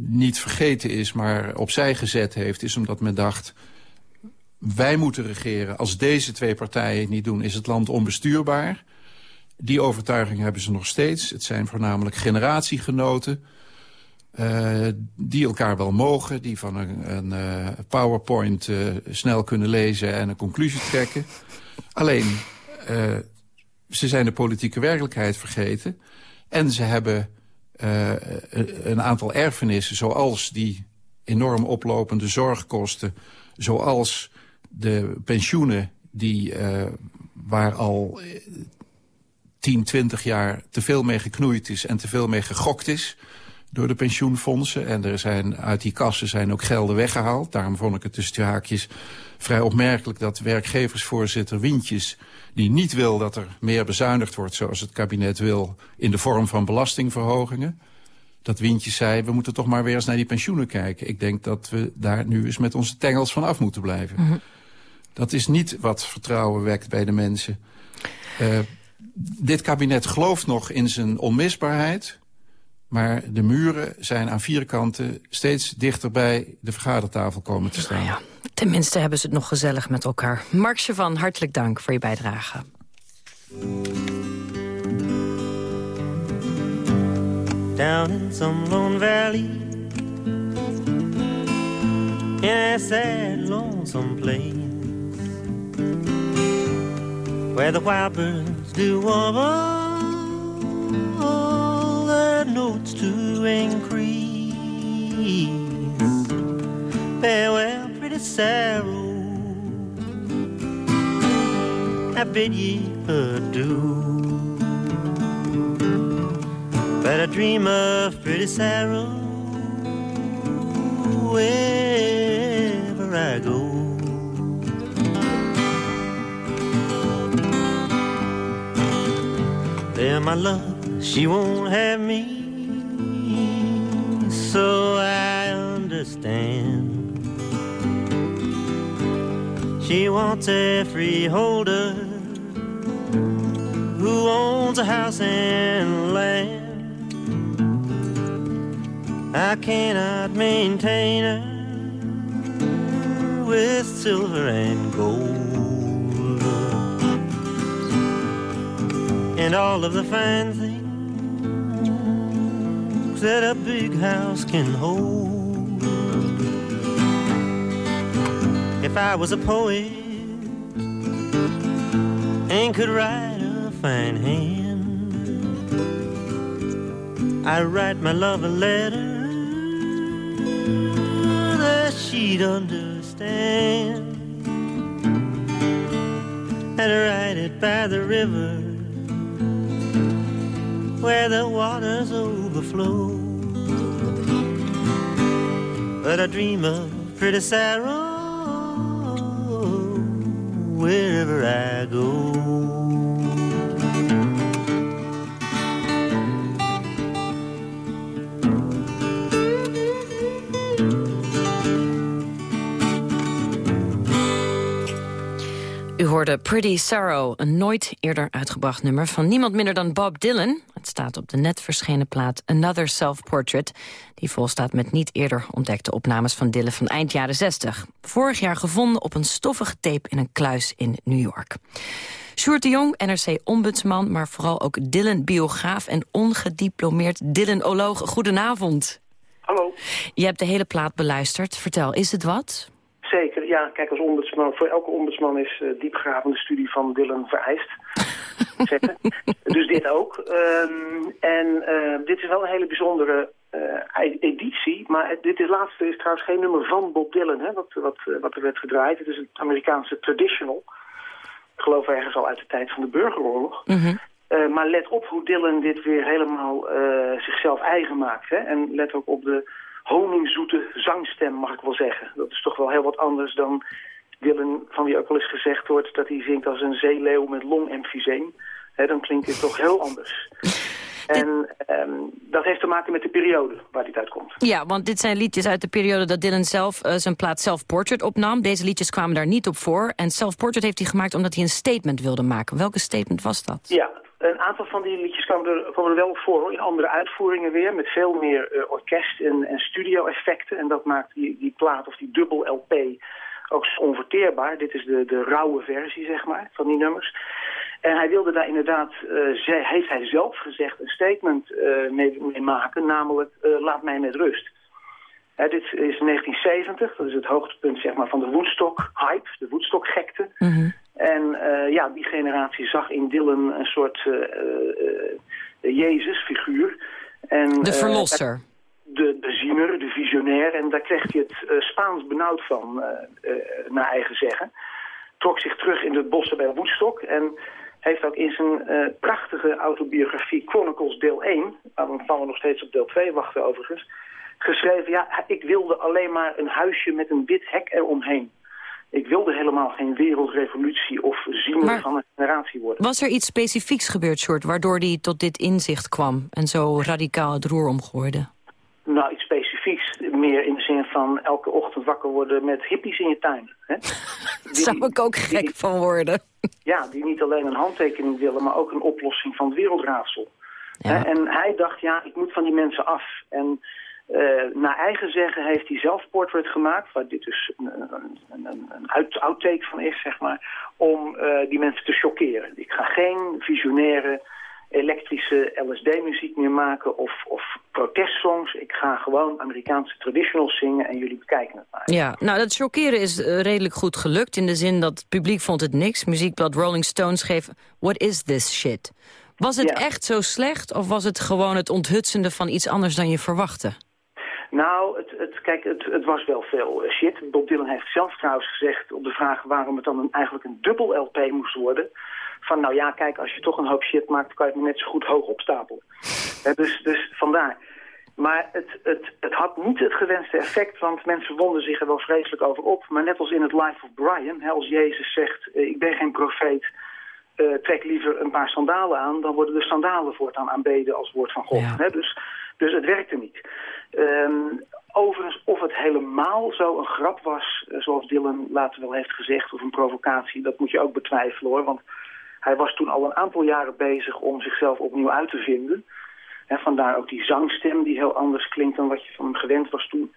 niet vergeten is, maar opzij gezet heeft... is omdat men dacht, wij moeten regeren. Als deze twee partijen het niet doen, is het land onbestuurbaar. Die overtuiging hebben ze nog steeds. Het zijn voornamelijk generatiegenoten... Uh, die elkaar wel mogen, die van een, een uh, PowerPoint uh, snel kunnen lezen en een conclusie trekken. Alleen, ze zijn de politieke werkelijkheid vergeten. En ze hebben een aantal erfenissen, zoals die enorm oplopende zorgkosten... zoals de pensioenen die, waar al 10, 20 jaar te veel mee geknoeid is... en te veel mee gegokt is door de pensioenfondsen. En er zijn, uit die kassen zijn ook gelden weggehaald. Daarom vond ik het tussen de haakjes vrij opmerkelijk dat werkgeversvoorzitter Wintjes... die niet wil dat er meer bezuinigd wordt zoals het kabinet wil... in de vorm van belastingverhogingen. Dat Wintjes zei, we moeten toch maar weer eens naar die pensioenen kijken. Ik denk dat we daar nu eens met onze tengels van af moeten blijven. Mm -hmm. Dat is niet wat vertrouwen wekt bij de mensen. Uh, dit kabinet gelooft nog in zijn onmisbaarheid... Maar de muren zijn aan vier kanten steeds dichter bij de vergadertafel komen te staan. Ja, tenminste hebben ze het nog gezellig met elkaar. Mark van hartelijk dank voor je bijdrage. Down in some lone valley In a sad, lonesome place Where the wild birds do warble increase. Yeah, well, pretty Sarah, I bid ye adieu. But I dream of pretty Sarah wherever I go. There, my love, she won't have me, so I understand. She wants a freeholder who owns a house and land. I cannot maintain her with silver and gold. And all of the fine that a big house can hold. If I was a poet and could write a fine hand, I'd write my love a letter that she'd understand. I'd write it by the river where the waters overflow. But I dream of pretty Sarah wherever I go. U hoorde Pretty Sorrow, een nooit eerder uitgebracht nummer van niemand minder dan Bob Dylan. Het staat op de net verschenen plaat Another Self-Portrait... die volstaat met niet eerder ontdekte opnames van Dylan van eind jaren 60. Vorig jaar gevonden op een stoffige tape in een kluis in New York. Sjoerd de Jong, NRC-ombudsman, maar vooral ook Dylan-biograaf... en ongediplomeerd Dylan-oloog. Goedenavond. Hallo. Je hebt de hele plaat beluisterd. Vertel, is het wat? Zeker, ja. Kijk, als ombudsman, voor elke ombudsman is uh, diepgravende studie van Dylan vereist. dus dit ook. Um, en uh, dit is wel een hele bijzondere uh, editie. Maar het, dit is, laatste is trouwens geen nummer van Bob Dylan, hè, wat, wat, wat er werd gedraaid. Het is een Amerikaanse traditional. Ik geloof ergens al uit de tijd van de burgeroorlog. Mm -hmm. Uh, maar let op hoe Dylan dit weer helemaal uh, zichzelf eigen maakt. Hè? En let ook op de honingzoete zangstem, mag ik wel zeggen. Dat is toch wel heel wat anders dan Dylan, van wie ook al eens gezegd wordt... dat hij zingt als een zeeleeuw met longemfyseem. Dan klinkt dit toch heel anders. En um, dat heeft te maken met de periode waar dit uitkomt. Ja, want dit zijn liedjes uit de periode dat Dylan zelf uh, zijn plaat Self Portrait opnam. Deze liedjes kwamen daar niet op voor. En Self Portrait heeft hij gemaakt omdat hij een statement wilde maken. Welke statement was dat? Ja, een aantal van die liedjes kwamen er, wel voor in andere uitvoeringen weer. Met veel meer uh, orkest en, en studio-effecten. En dat maakt die, die plaat of die dubbel LP ook onverteerbaar. Dit is de, de rauwe versie, zeg maar, van die nummers. En hij wilde daar inderdaad, uh, heeft hij zelf gezegd, een statement uh, mee, maken. Namelijk, laat mij met rust. Hè, dit is 1970, dat is het hoogtepunt zeg maar, van de Woodstock-hype, de Woodstock-gekte. -hmm. Ja, die generatie zag in Dylan een soort Jezus-figuur. De verlosser. de beziener, de visionair. En daar kreeg hij het Spaans benauwd van, naar eigen zeggen. Trok zich terug in de bossen bij Woodstock en heeft ook in zijn prachtige autobiografie Chronicles deel 1... waarvan we nog steeds op deel 2 wachten overigens... geschreven, ja, ik wilde alleen maar een huisje met een wit hek eromheen. Ik wilde helemaal geen wereldrevolutie of ziener van een generatie worden. Was er iets specifieks gebeurd, Short, waardoor hij tot dit inzicht kwam... en zo radicaal het roer omgooide? Nou, iets specifieks. Meer in de zin van elke ochtend wakker worden met hippies in je tuin. Hè? Daar zou ik ook gek die- van worden. Ja, die niet alleen een handtekening willen, maar ook een oplossing van het wereldraadsel. En hij dacht, ja, ik moet van die mensen af. En eh, naar eigen zeggen heeft hij zelf portrait gemaakt, waar dit dus een, een, een, outtake van is, zeg maar, om eh, die mensen te chockeren. Ik ga geen visionaire elektrische LSD-muziek meer maken of, of protestsongs. Ik ga gewoon Amerikaanse traditionals zingen en jullie bekijken het maar. Ja, nou dat chockeren is eh, redelijk goed gelukt... in de zin dat het publiek vond het niks. Muziekblad Rolling Stone schreef... What is this shit? Was het Ja. echt zo slecht of was het gewoon het onthutsende van iets anders dan je verwachtte? Nou, het, het, kijk, het, het was wel veel shit. Bob Dylan heeft zelf trouwens gezegd op de vraag waarom het dan een, eigenlijk een dubbel LP moest worden. Van nou ja, kijk, als je toch een hoop shit maakt, kan je het net zo goed hoog opstapelen. Dus, dus vandaar. Maar het, het, het had niet het gewenste effect, want mensen wonden zich er wel vreselijk over op. Maar net als in het Life of Brian, hè, als Jezus zegt, eh, ik ben geen profeet, eh, trek liever een paar sandalen aan, dan worden de sandalen voortaan aanbeden als woord van God. Hè? Dus, dus het werkte niet. Ehm, overigens, of het helemaal zo een grap was, eh, zoals Dylan later wel heeft gezegd, of een provocatie, dat moet je ook betwijfelen hoor. Want hij was toen al een aantal jaren bezig om zichzelf opnieuw uit te vinden. Hè, vandaar ook die zangstem die heel anders klinkt dan wat je van hem gewend was toen.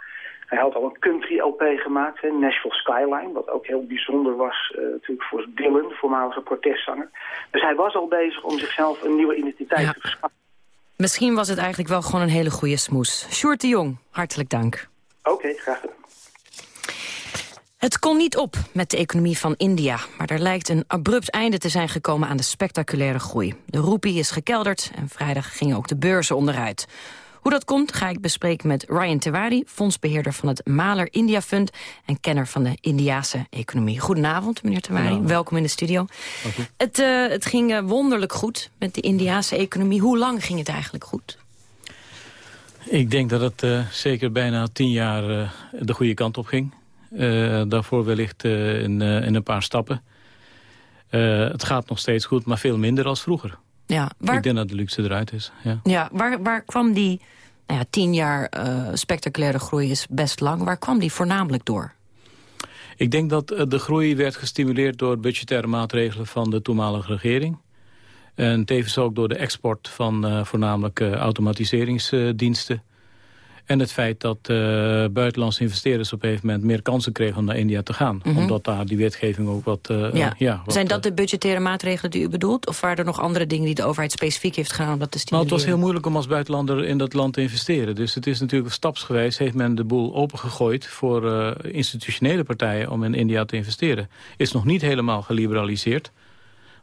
Hij had al een country LP gemaakt, hè, Nashville Skyline, wat ook heel bijzonder was uh, natuurlijk voor Dylan, de voormalige protestzanger. Dus hij was al bezig om zichzelf een nieuwe identiteit te verschaffen. Misschien was het eigenlijk wel gewoon een hele goede smoes. Sjoerd de Jong, hartelijk dank. Oké, graag gedaan. Het kon niet op met de economie van India, maar er lijkt een abrupt einde te zijn gekomen aan de spectaculaire groei. De roepie is gekelderd en vrijdag gingen ook de beurzen onderuit. Hoe dat komt ga ik bespreken met Ryan Tewari, fondsbeheerder van het Maler India Fund en kenner van de Indiase economie. Goedenavond, meneer Tewari. Welkom in de studio. Het, uh, het ging uh, wonderlijk goed met de Indiase economie. Hoe lang ging het eigenlijk goed? Ik denk dat het uh, zeker bijna tien jaar de goede kant op ging. daarvoor wellicht in, in, een paar stappen. het gaat nog steeds goed, maar veel minder als vroeger. Ja, waar... Ik denk dat de luxe eruit is. Ja, ja waar, waar kwam die nou ja, tien jaar uh, spectaculaire groei is best lang. Waar kwam die voornamelijk door? Ik denk dat uh, de groei werd gestimuleerd door budgettaire maatregelen van de toenmalige regering. En tevens ook door de export van uh, voornamelijk automatiseringsdiensten. En het feit dat uh, buitenlandse investeerders op een gegeven moment meer kansen kregen om naar India te gaan. Mm -hmm. Omdat daar die wetgeving ook wat... Uh, ja. ja wat, Zijn dat de budgettaire maatregelen die u bedoelt? Of waren er nog andere dingen die de overheid specifiek heeft gedaan om dat te stimuleren? Nou, het was heel moeilijk om als buitenlander in dat land te investeren. Dus het is natuurlijk stapsgewijs heeft men de boel opengegooid voor institutionele partijen om in India te investeren. Is nog niet helemaal geliberaliseerd.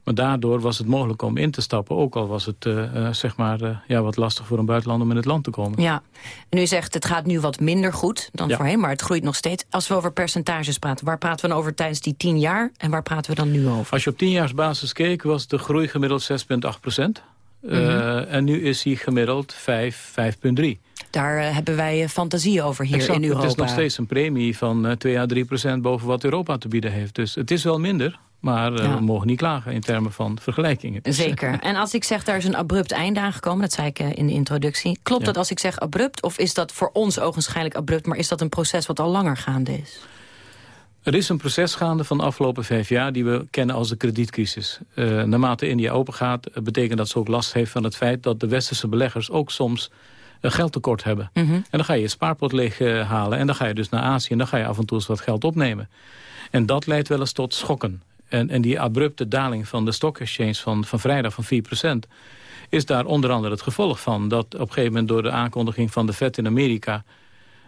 Maar daardoor was het mogelijk om in te stappen. Ook al was het uh, uh, zeg maar, uh, ja, wat lastig voor een buitenlander om in het land te komen. Ja, en u zegt het gaat nu wat minder goed dan ja. voorheen, maar het groeit nog steeds. Als we over percentages praten, waar praten we dan over tijdens die tien jaar? En waar praten we dan nu over? Als je op tienjaarsbasis keek, was de groei gemiddeld 6,8 procent. Mm -hmm. En nu is hij gemiddeld 5, 5,3. Daar hebben wij fantasie over hier exact, in Europa. Het is nog steeds een premie van 2 à 3 procent boven wat Europa te bieden heeft. Dus het is wel minder, maar uh, ja. we mogen niet klagen in termen van vergelijkingen. Dus Zeker. En als ik zeg daar is een abrupt einde aangekomen, dat zei ik uh, in de introductie. Klopt ja. dat als ik zeg abrupt of is dat voor ons ogenschijnlijk abrupt... maar is dat een proces wat al langer gaande is? Er is een proces gaande van de afgelopen vijf jaar... die we kennen als de kredietcrisis. Uh, naarmate India opengaat, betekent dat ze ook last heeft van het feit... dat de westerse beleggers ook soms een geldtekort hebben. Mm -hmm. En dan ga je je spaarpot leeg halen en dan ga je dus naar Azië... en dan ga je af en toe eens wat geld opnemen. En dat leidt wel eens tot schokken. En, en die abrupte daling van de stock exchange van, van vrijdag van 4%... is daar onder andere het gevolg van. Dat op een gegeven moment door de aankondiging van de Fed in Amerika...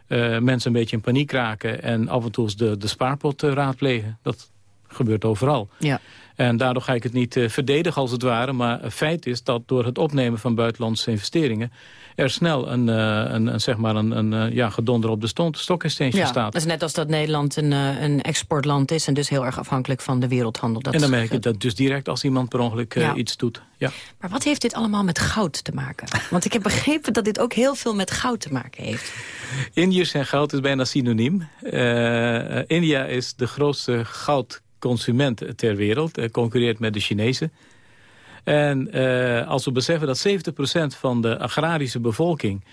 Uh, mensen een beetje in paniek raken en af en toe de, de spaarpot uh, raadplegen. Dat gebeurt overal. Ja. En daardoor ga ik het niet uh, verdedigen als het ware. Maar feit is dat door het opnemen van buitenlandse investeringen... er snel een, uh, een, een, zeg maar een, een uh, ja, gedonder op de stock exchange ja, staat. Dat is net als dat Nederland een, een exportland is... en dus heel erg afhankelijk van de wereldhandel. Dat en dan merk je dat dus direct als iemand per ongeluk ja. iets doet. Ja. Maar wat heeft dit allemaal met goud te maken? Want ik heb begrepen dat dit ook heel veel met goud te maken heeft. Indiërs en goud is bijna synoniem. India is de grootste goud consument ter wereld. Concurreert met de Chinezen. En uh, als we beseffen dat 70% van de agrarische bevolking...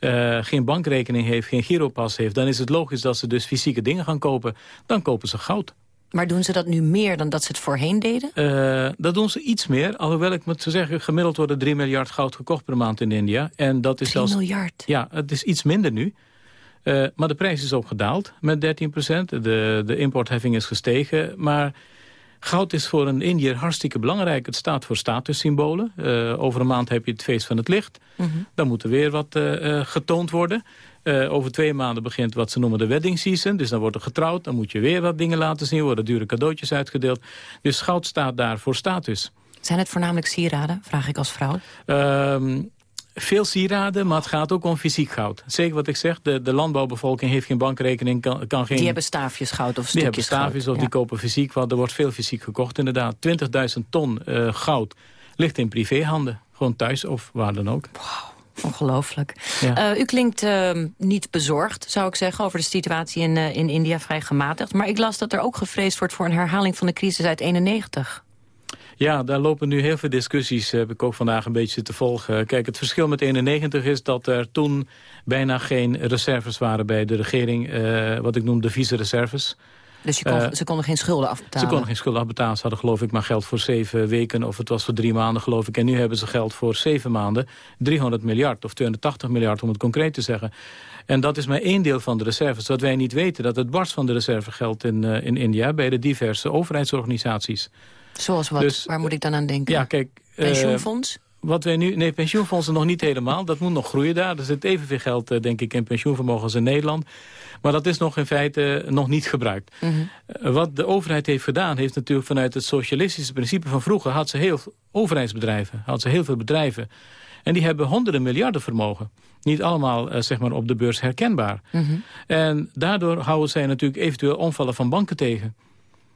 Uh, geen bankrekening heeft, geen giropas heeft... dan is het logisch dat ze dus fysieke dingen gaan kopen. Dan kopen ze goud. Maar doen ze dat nu meer dan dat ze het voorheen deden? Uh, dat doen ze iets meer. Alhoewel ik moet zeggen, gemiddeld wordt er 3 miljard goud gekocht per maand in India. En dat is 3 zelfs, miljard? Ja, het is iets minder nu. Uh, maar de prijs is ook gedaald met 13 procent. De, de importheffing is gestegen. Maar goud is voor een Indiër hartstikke belangrijk. Het staat voor statussymbolen. Uh, over een maand heb je het feest van het licht. Mm -hmm. Dan moet er weer wat uh, getoond worden. over twee maanden begint wat ze noemen de wedding season. Dus dan wordt er getrouwd. Dan moet je weer wat dingen laten zien. worden dure cadeautjes uitgedeeld. Dus goud staat daar voor status. Zijn het voornamelijk sieraden, vraag ik als vrouw? Uh, veel sieraden, maar het gaat ook om fysiek goud. Zeker wat ik zeg, de, de landbouwbevolking heeft geen bankrekening, kan, kan geen... Die hebben staafjes goud of Die hebben stukjes goud. staafjes of die kopen fysiek, want er wordt veel fysiek gekocht inderdaad. 20.000 ton eh, goud ligt in privéhanden, gewoon thuis of waar dan ook. Ongelooflijk. Ja. Eh, u klinkt eh, niet bezorgd, zou ik zeggen, over de situatie in, eh, in India vrij gematigd. Maar ik las dat er ook gevreesd wordt voor een herhaling van de crisis uit 91. Ja, daar lopen nu heel veel discussies, heb ik ook vandaag een beetje te volgen. Kijk, het verschil met 91 is dat er toen bijna geen reserves waren bij de regering. eh, wat ik noem de vice-reserves. Dus je kon, Eh, ze konden geen schulden afbetalen. Ze konden geen schulden afbetalen. Ze hadden geloof ik maar geld voor zeven weken. Of het was voor drie maanden geloof ik. En nu hebben ze geld voor zeven maanden. 300 miljard of 280 miljard om het concreet te zeggen. En dat is maar één deel van de reserves. Wat wij niet weten, dat het barst van de reservegeld in, eh, in India... bij de diverse overheidsorganisaties. Zoals wat? Dus, Waar moet ik dan aan denken? Ja, kijk... eh, Pensioenfonds? wat wij nu, nee, pensioenfondsen nog niet helemaal. Dat moet nog groeien daar. Er zit evenveel geld, eh, denk ik, in pensioenvermogen als in Nederland. Maar dat is nog in feite eh, nog niet gebruikt. Mhm. Wat de overheid heeft gedaan, heeft natuurlijk vanuit het socialistische principe van vroeger... had ze heel veel overheidsbedrijven, had ze heel veel bedrijven. En die hebben honderden miljarden vermogen. Niet allemaal zeg maar op de beurs herkenbaar. Mhm. En daardoor houden zij natuurlijk eventueel omvallen van banken tegen.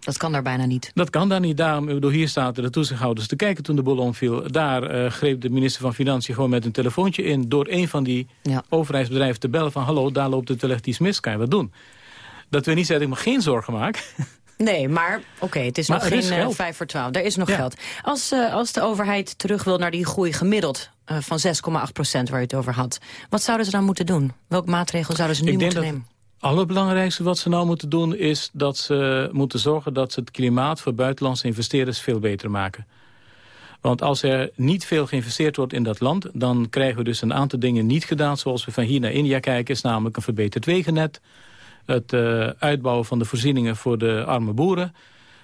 Dat kan daar bijna niet. Dat kan daar niet. Daarom, ik bedoel, hier zaten de toezichthouders te kijken toen de bol omviel. Daar eh, greep de minister van Financiën gewoon met een telefoontje in... door een van die overheidsbedrijven te bellen van... hallo, daar loopt het wellicht iets mis, kan je wat doen? Dat we niet zeggen, ik me geen zorgen maak. Nee, maar oké, het is Maar nog geen is eh, geld. 5 voor 12. Er is nog Ja. geld. Als, eh, als de overheid terug wil naar die groei gemiddeld eh, van 6,8 procent waar u het over had. Wat zouden ze dan moeten doen? Welke maatregelen zouden ze nu moeten dat nemen? Allerbelangrijkste wat ze nou moeten doen... is dat ze moeten zorgen dat ze het klimaat voor buitenlandse investeerders veel beter maken. Want als er niet veel geïnvesteerd wordt in dat land... dan krijgen we dus een aantal dingen niet gedaan... zoals we van hier naar India kijken, is namelijk een verbeterd wegennet... het eh, uitbouwen van de voorzieningen voor de arme boeren...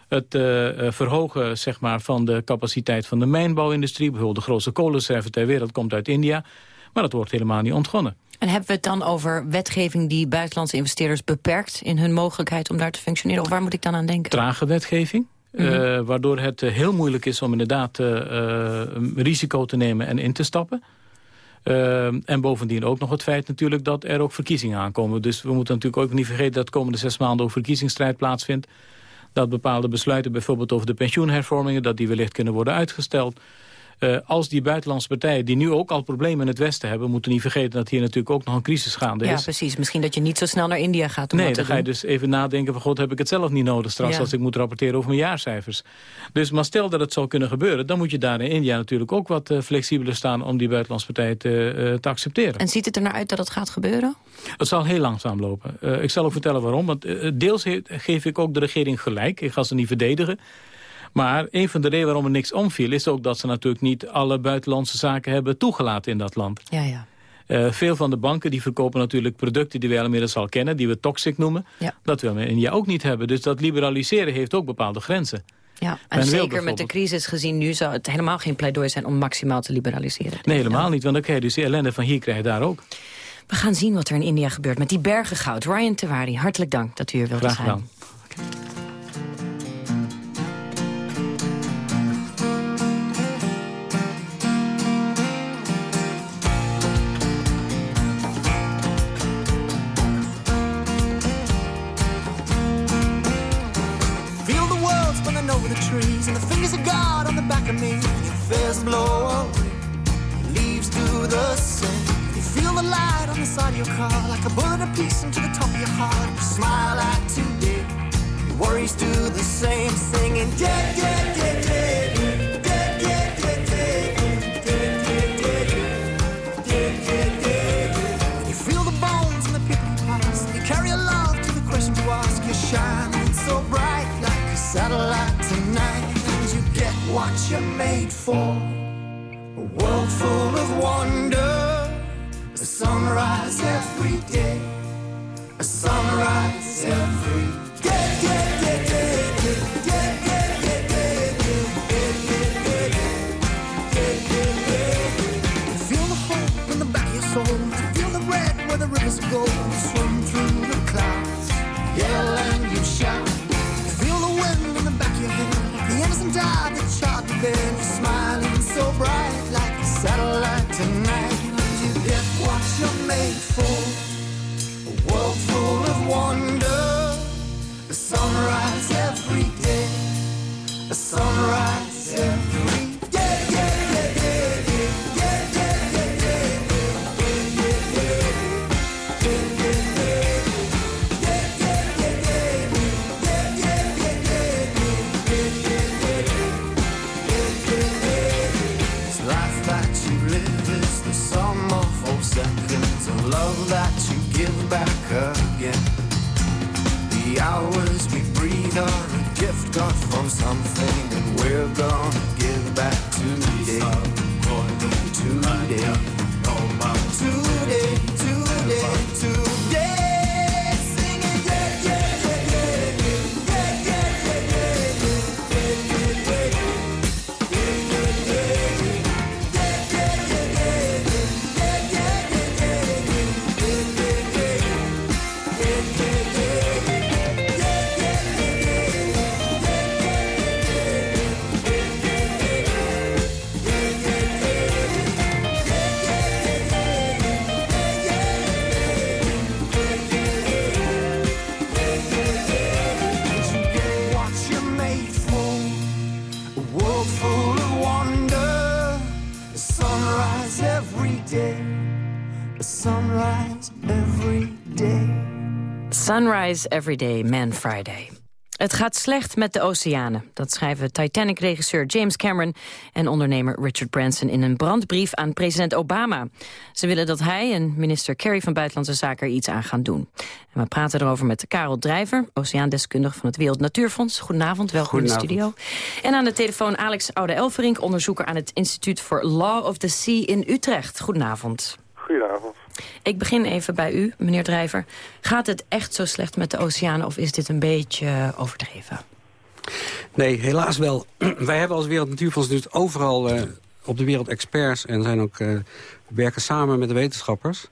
het eh, eh, verhogen zeg maar, van de capaciteit van de mijnbouwindustrie... bijvoorbeeld de grootste kolenreserve ter wereld komt uit India... maar dat wordt helemaal niet ontgonnen. En hebben we het dan over wetgeving die buitenlandse investeerders beperkt... in hun mogelijkheid om daar te functioneren? Of waar moet ik dan aan denken? trage wetgeving. Mhm. eh, waardoor het eh, heel moeilijk is om inderdaad een risico te nemen en in te stappen. En bovendien ook nog het feit natuurlijk dat er ook verkiezingen aankomen. Dus we moeten natuurlijk ook niet vergeten dat de komende zes maanden ook verkiezingsstrijd plaatsvindt. Dat bepaalde besluiten bijvoorbeeld over de pensioenhervormingen... dat die wellicht kunnen worden uitgesteld. Eh, als die buitenlandse partijen die nu ook al problemen in het Westen hebben... moeten niet vergeten dat hier natuurlijk ook nog een crisis gaande Ja, is. precies. Misschien dat je niet zo snel naar India gaat om Nee, dat dan ga je dus even nadenken van... god, heb ik het zelf niet nodig straks Ja. als ik moet rapporteren over mijn jaarcijfers. Dus, maar stel dat het zou kunnen gebeuren... dan moet je daar in India natuurlijk ook wat eh, flexibeler staan... om die buitenlandse partij te, eh, te accepteren. En ziet het er naar uit dat het gaat gebeuren? Het zal heel langzaam lopen. Ik zal ook vertellen waarom. Want deels geef ik ook de regering gelijk. Ik ga ze niet verdedigen. Maar een van de redenen waarom er niks omviel... is ook dat ze natuurlijk niet alle buitenlandse zaken hebben toegelaten in dat land. Ja, ja. Eh, veel van de banken die verkopen natuurlijk producten die we inmiddels al kennen... die we toxic noemen. Ja. Dat willen we in India ook niet hebben. Dus dat liberaliseren heeft ook bepaalde grenzen. Ja, en Men zeker met de crisis gezien nu... zou het helemaal geen pleidooi zijn om maximaal te liberaliseren. Nee, helemaal niet. Want dan krijg je dus die ellende van hier krijg je daar ook. We gaan zien wat er in India gebeurt met die bergen goud. Ryan Tewari, hartelijk dank dat u hier wilde Graag zijn. gedaan. Feel back of me. Your fears blow away, leaves do the same. You feel the light on the side of your car like a bullet apiece into the top of your heart. You smile at today, your worries do the same, singing dead, dead, what you're made for. A world full of wonder. A sunrise every day. A sunrise every day. day, day, day, day, day. Soul. Feel the red where the rivers go, swim through the clouds. Yeah, something smile. I'm we're gone. Sunrise Everyday, Man Friday. Het gaat slecht met de oceanen. Dat schrijven Titanic-regisseur James Cameron en ondernemer Richard Branson in een brandbrief aan president Obama. Ze willen dat hij en minister Kerry van Buitenlandse Zaken er iets aan gaan doen. En we praten erover met Karel Drijver, oceaandeskundige van het Wereld Natuurfonds. Goedenavond, welkom in de studio. En aan de telefoon Alex Oude-Elverink, onderzoeker aan het Instituut for Law of the Sea in Utrecht. Goedenavond. Goedenavond. Ik begin even bij u, meneer Drijver. Gaat het echt zo slecht met de oceanen of is dit een beetje overdreven? Nee, helaas wel. Wij hebben als Wereld Natuurfonds overal eh, op de wereld experts... en zijn ook, eh, werken samen met de wetenschappers.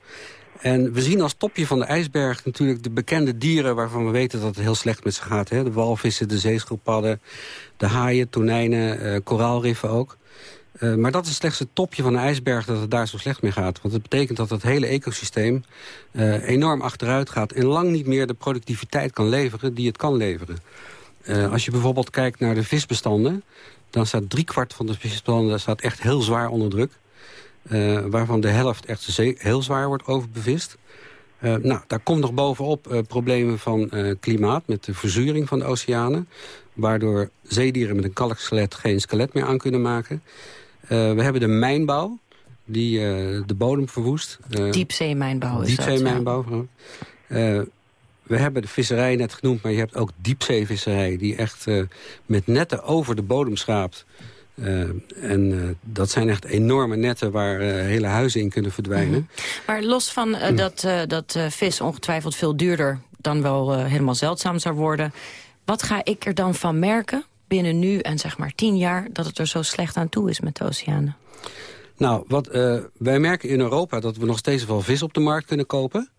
En we zien als topje van de ijsberg natuurlijk de bekende dieren... waarvan we weten dat het heel slecht met ze gaat. Hè? De walvissen, de zeeschildpadden, de haaien, tonijnen, eh, koraalriffen ook. Uh, maar dat is slechts het topje van de ijsberg dat het daar zo slecht mee gaat. Want het betekent dat het hele ecosysteem uh, enorm achteruit gaat... en lang niet meer de productiviteit kan leveren die het kan leveren. Uh, als je bijvoorbeeld kijkt naar de visbestanden... dan staat driekwart van de visbestanden staat echt heel zwaar onder druk. waarvan de helft echt heel zwaar wordt overbevist. nou, daar komt nog bovenop problemen van klimaat... met de verzuring van de oceanen waardoor zeedieren met een kalkskelet geen skelet meer aan kunnen maken. Uh, we hebben de mijnbouw, die uh, de bodem verwoest. Uh, diepzeemijnbouw is diepzeemijnbouw. ja. we hebben de visserij net genoemd, maar je hebt ook diepzeevisserij... die echt met netten over de bodem schraapt. en dat zijn echt enorme netten waar hele huizen in kunnen verdwijnen. Mm -hmm. Maar los van dat, dat vis ongetwijfeld veel duurder... dan wel helemaal zeldzaam zou worden... Wat ga ik er dan van merken binnen nu en zeg maar tien jaar... dat het er zo slecht aan toe is met de oceanen? Nou, wat, uh, wij merken in Europa dat we nog steeds wel vis op de markt kunnen kopen.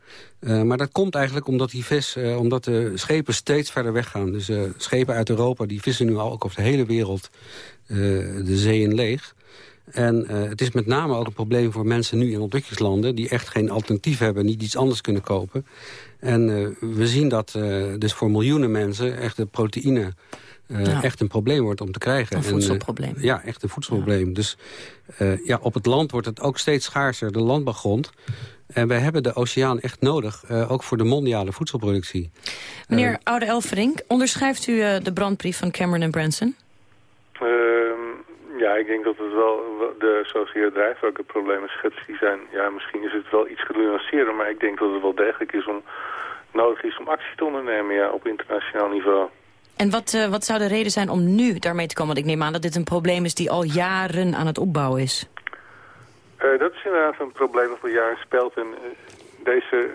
Uh, maar dat komt eigenlijk omdat die vis, uh, omdat de schepen steeds verder weggaan. Dus schepen uit Europa die vissen nu al ook over de hele wereld de zeeën leeg. En het is met name ook een probleem voor mensen nu in ontwikkelingslanden... die echt geen alternatief hebben, niet iets anders kunnen kopen. En we zien dat dus voor miljoenen mensen echt de proteïne... Uh, ja. echt een probleem wordt om te krijgen. Een voedselprobleem. En, uh, ja, echt een voedselprobleem. Ja. Dus uh, ja, op het land wordt het ook steeds schaarser, de landbouwgrond. En wij hebben de oceaan echt nodig, ook voor de mondiale voedselproductie. Meneer Oude Elverink, onderschrijft u de brandbrief van Cameron en Branson? Ehm, ja, ik denk dat het wel, de, zoals de heer Drijf ook de problemen schetst, die zijn, ja, misschien is het wel iets genuanceerder, maar ik denk dat het wel degelijk is om, nodig is om actie te ondernemen, ja, op internationaal niveau. En wat, uh, wat zou de reden zijn om nu daarmee te komen? Want ik neem aan dat dit een probleem is die al jaren aan het opbouwen is. Uh, dat is inderdaad een probleem dat al jaren speelt. En uh, deze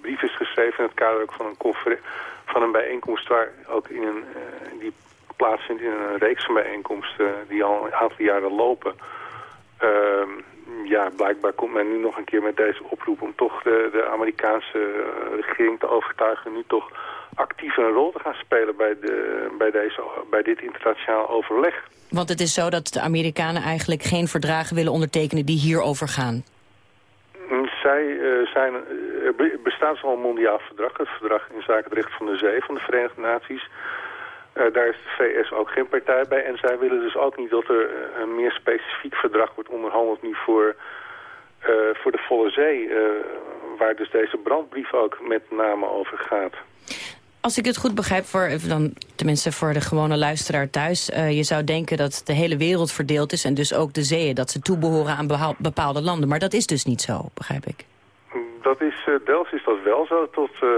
brief is geschreven in het kader ook van een, van een bijeenkomst... waar ook in een, die plaatsvindt in een reeks van bijeenkomsten die al een aantal jaren lopen. Ehm, ja, blijkbaar komt men nu nog een keer met deze oproep om toch de, de Amerikaanse regering te overtuigen... nu toch actief een rol te gaan spelen bij, de, bij, deze, bij dit internationaal overleg. Want het is zo dat de Amerikanen eigenlijk geen verdragen willen ondertekenen die hierover gaan. Zij uh, zijn, er bestaat zo'n mondiaal verdrag, het verdrag in zaken het recht van de zee van de Verenigde Naties. Eh, daar is de VS ook geen partij bij. En zij willen dus ook niet dat er eh, een meer specifiek verdrag wordt onderhandeld nu voor, eh, voor de volle zee. eh, waar dus deze brandbrief ook met name over gaat. Als ik het goed begrijp, voor, dan, tenminste voor de gewone luisteraar thuis... eh, je zou denken dat de hele wereld verdeeld is en dus ook de zeeën... dat ze toebehoren aan bepaalde landen. Maar dat is dus niet zo, begrijp ik. Dat is, Dels is dat wel zo. Tot eh,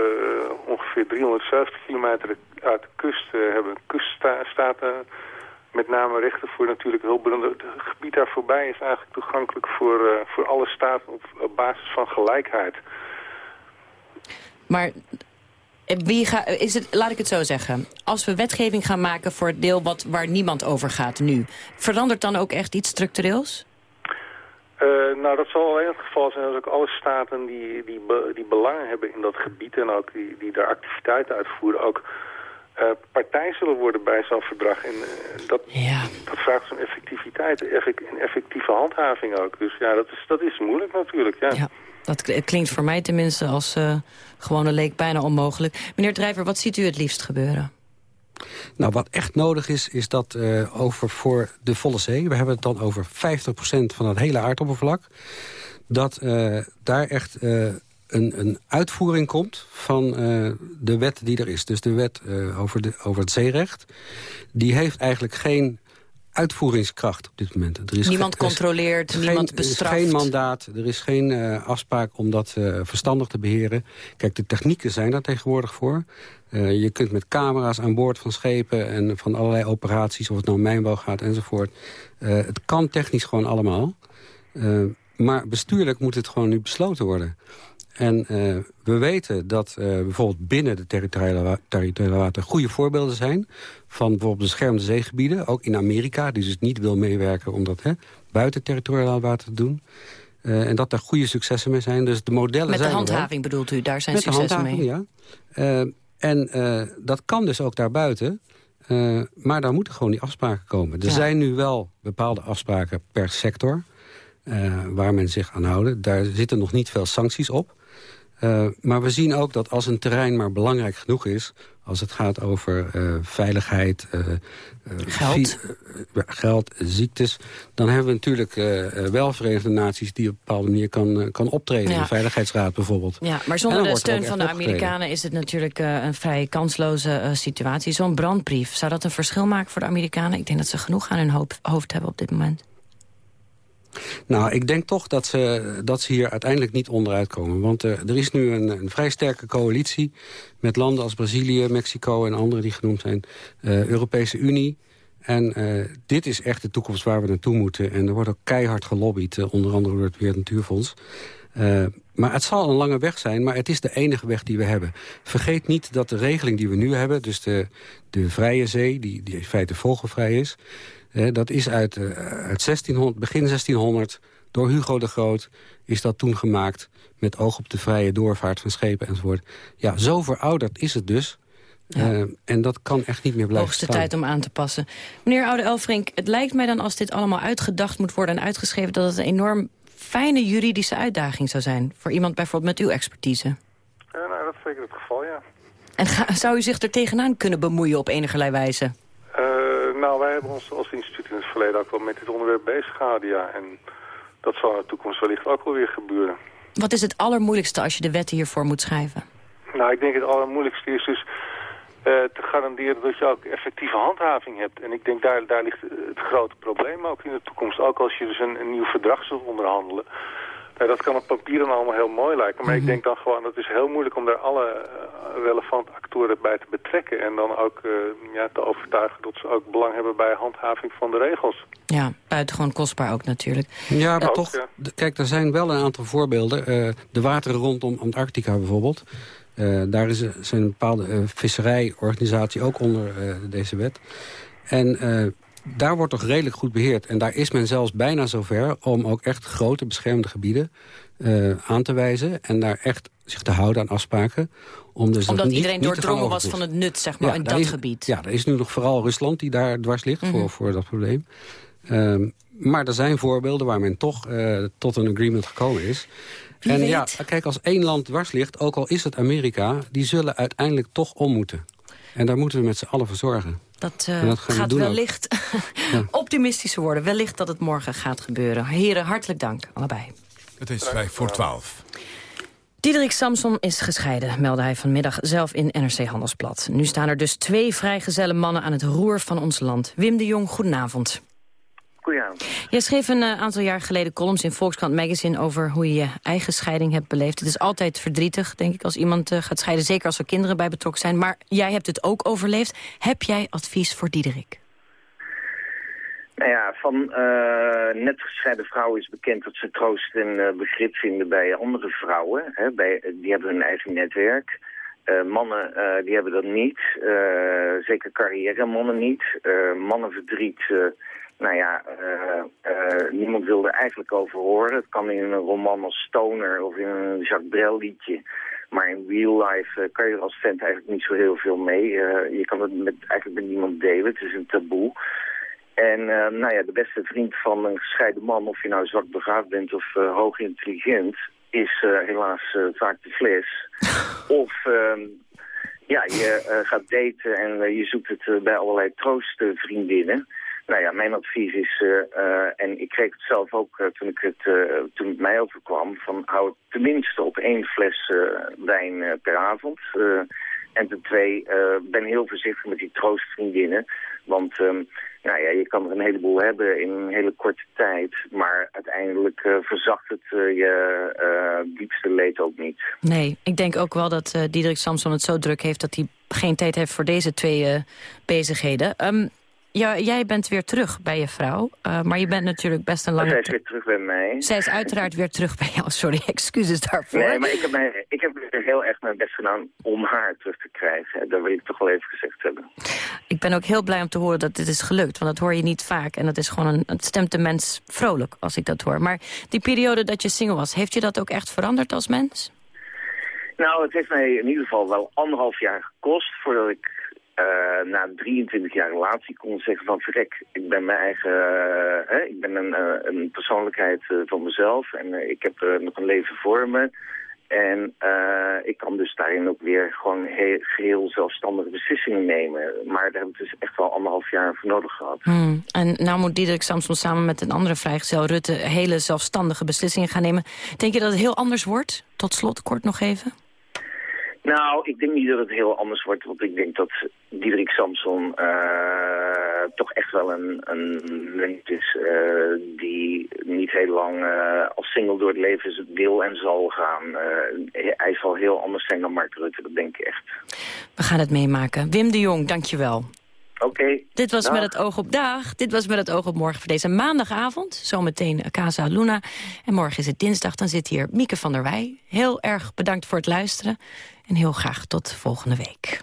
ongeveer 370 kilometer uit de kust hebben kuststaten met name rechten voor natuurlijk hulpbronnen. Het gebied daar voorbij is eigenlijk toegankelijk voor, voor alle staten op, op basis van gelijkheid. Maar wie ga, is het, laat ik het zo zeggen. Als we wetgeving gaan maken voor het deel wat, waar niemand over gaat nu... verandert dan ook echt iets structureels? Eh, nou, dat zal alleen het geval zijn als ook alle staten die, die, be- die belangen hebben in dat gebied en ook die, die daar activiteiten uitvoeren, ook eh, partij zullen worden bij zo'n verdrag. En eh, dat, dat vraagt zo'n effectiviteit, effect, en effectieve handhaving ook. Dus ja, dat is, dat is moeilijk natuurlijk, ja. Dat klinkt voor mij tenminste als eh, gewone leek bijna onmogelijk. Meneer Drijver, wat ziet u het liefst gebeuren? Nou, wat echt nodig is, is dat eh, over voor de volle zee... we hebben het dan over 50% van het hele aardoppervlak... dat eh, daar echt een, een uitvoering komt van de wet die er is. Dus de wet over, de, over het zeerecht. Die heeft eigenlijk geen uitvoeringskracht op dit moment. Er is Niemand er controleert, geen- niemand Er is bestraft. geen mandaat, er is geen eh, afspraak om dat eh, verstandig te beheren. Kijk, de technieken zijn daar tegenwoordig voor. Eh, je kunt met camera's aan boord van schepen en van allerlei operaties... of het nou mijnbouw gaat enzovoort. Het kan technisch gewoon allemaal. Maar bestuurlijk moet het gewoon nu besloten worden. En eh, we weten dat eh, bijvoorbeeld binnen de territoriale, territoriale water... goede voorbeelden zijn van bijvoorbeeld beschermde zeegebieden. Ook in Amerika, die dus niet wil meewerken om dat hè, buiten territoriaal water te doen. Eh, en dat daar goede successen mee zijn. Dus de modellen Met de zijn wel. handhaving bedoelt u, daar zijn Met de successen mee? ja. En dat kan dus ook daarbuiten. Maar daar moeten gewoon die afspraken komen. Er Ja. zijn nu wel bepaalde afspraken per sector... waar men zich aan houdt. Daar zitten nog niet veel sancties op. Eh, maar we zien ook dat als een terrein maar belangrijk genoeg is... als het gaat over eh, veiligheid, eh, Geld. geld, ziektes... dan hebben we natuurlijk wel Verenigde Naties... die op een bepaalde manier kan, kan optreden. Ja. De Veiligheidsraad bijvoorbeeld. Ja, maar zonder de steun van de opgetreden. Amerikanen is het natuurlijk een vrij kansloze situatie. Zo'n brandbrief, zou dat een verschil maken voor de Amerikanen? Ik denk dat ze genoeg aan hun hoofd hebben op dit moment. Nou, ik denk toch dat ze, dat ze hier uiteindelijk niet onderuit komen. Want eh, er is nu een, een vrij sterke coalitie... met landen als Brazilië, Mexico en andere die genoemd zijn. eh, Europese Unie. En eh, dit is echt de toekomst waar we naartoe moeten. En er wordt ook keihard gelobbyd, onder andere door het Wereld Natuurfonds. Maar het zal een lange weg zijn, maar het is de enige weg die we hebben. Vergeet niet dat de regeling die we nu hebben, dus de, de vrije zee... die, die in feite vogelvrij is... Eh, dat is uit, eh, uit 1600, begin 1600 door Hugo de Groot is dat toen gemaakt... met oog op de vrije doorvaart van schepen enzovoort. Ja, zo verouderd is het dus. Eh, en dat kan echt niet meer blijven Hoogste staan. tijd om aan te passen. Meneer Oude Elfrink, het lijkt mij dan als dit allemaal uitgedacht moet worden... en uitgeschreven dat het een enorm fijne juridische uitdaging zou zijn... voor iemand bijvoorbeeld met uw expertise. Eh, nou, dat is zeker het geval, ja. En ga- zou u zich er tegenaan kunnen bemoeien op enigerlei wijze? Eh, nou, wij hebben ons als verleden ook wel met dit onderwerp bezig gehouden, ja. En dat zal in de toekomst wellicht ook wel weer gebeuren. Wat is het allermoeilijkste als je de wetten hiervoor moet schrijven? Nou, ik denk het allermoeilijkste is dus eh, te garanderen dat je ook effectieve handhaving hebt. En ik denk daar, daar ligt het grote probleem ook in de toekomst. Ook als je dus een, een nieuw verdrag zult onderhandelen. Nou, dat kan op papier dan allemaal heel mooi lijken. Maar ik denk dan gewoon, dat het is heel moeilijk om daar alle eh, relevante actoren bij te betrekken. En dan ook eh, ja, te overtuigen dat ze ook belang hebben bij handhaving van de regels. Ja, buitengewoon kostbaar ook natuurlijk. Ja, maar Ook, toch, ja. kijk, er zijn wel een aantal voorbeelden. Eh, de wateren rondom Antarctica bijvoorbeeld. Eh, daar is zijn een bepaalde eh, visserijorganisatie ook onder eh, deze wet. En eh, daar wordt toch redelijk goed beheerd. En daar is men zelfs bijna zover om ook echt grote beschermde gebieden eh, aan te wijzen. En daar echt zich te houden aan afspraken. Om dus Omdat niet- iedereen doordrongen was van het nut, zeg maar, in dat is- gebied. Ja, er is nu nog vooral Rusland die daar dwars ligt Mhm. voor, voor dat probleem. Ehm, maar er zijn voorbeelden waar men toch eh, tot een agreement gekomen is. Wie en weet. ja, kijk, als één land dwars ligt, ook al is het Amerika... die zullen uiteindelijk toch om moeten. En daar moeten we met z'n allen voor zorgen. Dat, uh, we gaat wellicht optimistische worden. Wellicht dat het morgen gaat gebeuren. Heren, hartelijk dank, allebei. Het is vijf voor twaalf. Diederik Samson is gescheiden, meldde hij vanmiddag zelf in NRC Handelsblad. Nu staan er dus twee vrijgezelle mannen aan het roer van ons land. Wim de Jong, goedenavond. Goedenavond. Jij schreef een uh, aantal jaar geleden columns in Volkskrant Magazine... over hoe je je eigen scheiding hebt beleefd. Het is altijd verdrietig, denk ik, als iemand uh, gaat scheiden. Zeker als er kinderen bij betrokken zijn. Maar jij hebt het ook overleefd. Heb jij advies voor Diederik? Nou ja, van uh, net gescheiden vrouwen is bekend dat ze troost en uh, begrip vinden bij andere vrouwen. Hè, bij, die hebben hun eigen netwerk. Uh, mannen die hebben dat niet. zeker carrière mannen niet. mannenverdriet, nou ja, niemand wil er eigenlijk over horen. Het kan in een roman als Stoner of in een Jacques Brel liedje. Maar in real life kan je er als vent eigenlijk niet zo heel veel mee. je kan het met, eigenlijk met niemand delen. Het is een taboe. En nou ja, de beste vriend van een gescheiden man, of je nou zwak begaafd bent of hoog intelligent, is helaas vaak de fles. of ehm, ja, je gaat daten en je zoekt het bij allerlei troostvriendinnen. Nou ja, mijn advies is, en ik kreeg het zelf ook toen, ik het, toen mij overkwam, van hou tenminste op één fles wijn per avond. en ten twee, ben heel voorzichtig met die troostvriendinnen, want... Um, nou ja, je kan er een heleboel hebben in een hele korte tijd. Maar uiteindelijk verzacht het je diepste leed ook niet. Nee, ik denk ook wel dat Diederik Samson het zo druk heeft... dat hij geen tijd heeft voor deze twee bezigheden. Um, ja, jij bent weer terug bij je vrouw, uh, maar je bent natuurlijk best een lange... Zij is weer terug bij mij. Zij is uiteraard weer terug bij jou, sorry, excuses daarvoor. Nee, maar ik heb, mij, ik heb heel erg mijn best gedaan om haar terug te krijgen. Dat wil ik toch wel even gezegd hebben. Ik ben ook heel blij om te horen dat dit is gelukt, want dat hoor je niet vaak. En dat is gewoon een, het stemt de mens vrolijk als ik dat hoor. Maar die periode dat je single was, heeft je dat ook echt veranderd als mens? Nou, het heeft mij in ieder geval wel anderhalf jaar gekost voordat ik uh, na 23 jaar relatie kon zeggen van verrek, ik ben mijn eigen, uh, hè, ik ben een, uh, een persoonlijkheid van mezelf en ik heb nog een leven voor me. En ik kan dus daarin ook weer gewoon heel, geheel zelfstandige beslissingen nemen. Maar daar heb ik dus echt wel anderhalf jaar voor nodig gehad. Hmm. En nou moet Diederik Samson samen met een andere vrijgezel Rutte hele zelfstandige beslissingen gaan nemen. Denk je dat het heel anders wordt? Tot slot, kort nog even. Nou, ik denk niet dat het heel anders wordt, want ik denk dat Diederik Samson uh, toch echt wel een, een is uh, die niet heel lang uh, als single door het leven wil en zal gaan. hij zal heel anders zijn dan Mark Rutte, dat denk ik echt. We gaan het meemaken. Wim de Jong, dankjewel. Oké. Okay, Dit was dag. met het oog op dag. Dit was met het oog op morgen voor deze maandagavond. Zometeen Casa Luna. En morgen is het dinsdag. Dan zit hier Mieke van der Wij. Heel erg bedankt voor het luisteren. En heel graag tot volgende week.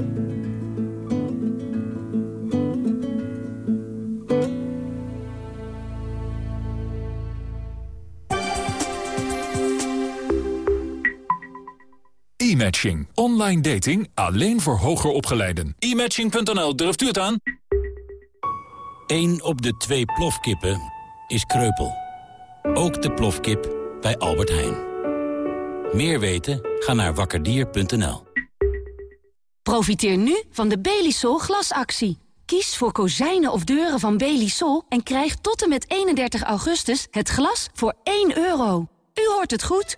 E-matching. Online dating alleen voor hoger opgeleiden. E-matching.nl, durft u het aan? 1 op de twee plofkippen is kreupel. Ook de plofkip bij Albert Heijn. Meer weten? Ga naar wakkerdier.nl. Profiteer nu van de Belisol glasactie. Kies voor kozijnen of deuren van Belisol en krijg tot en met 31 augustus het glas voor 1 euro. U hoort het goed.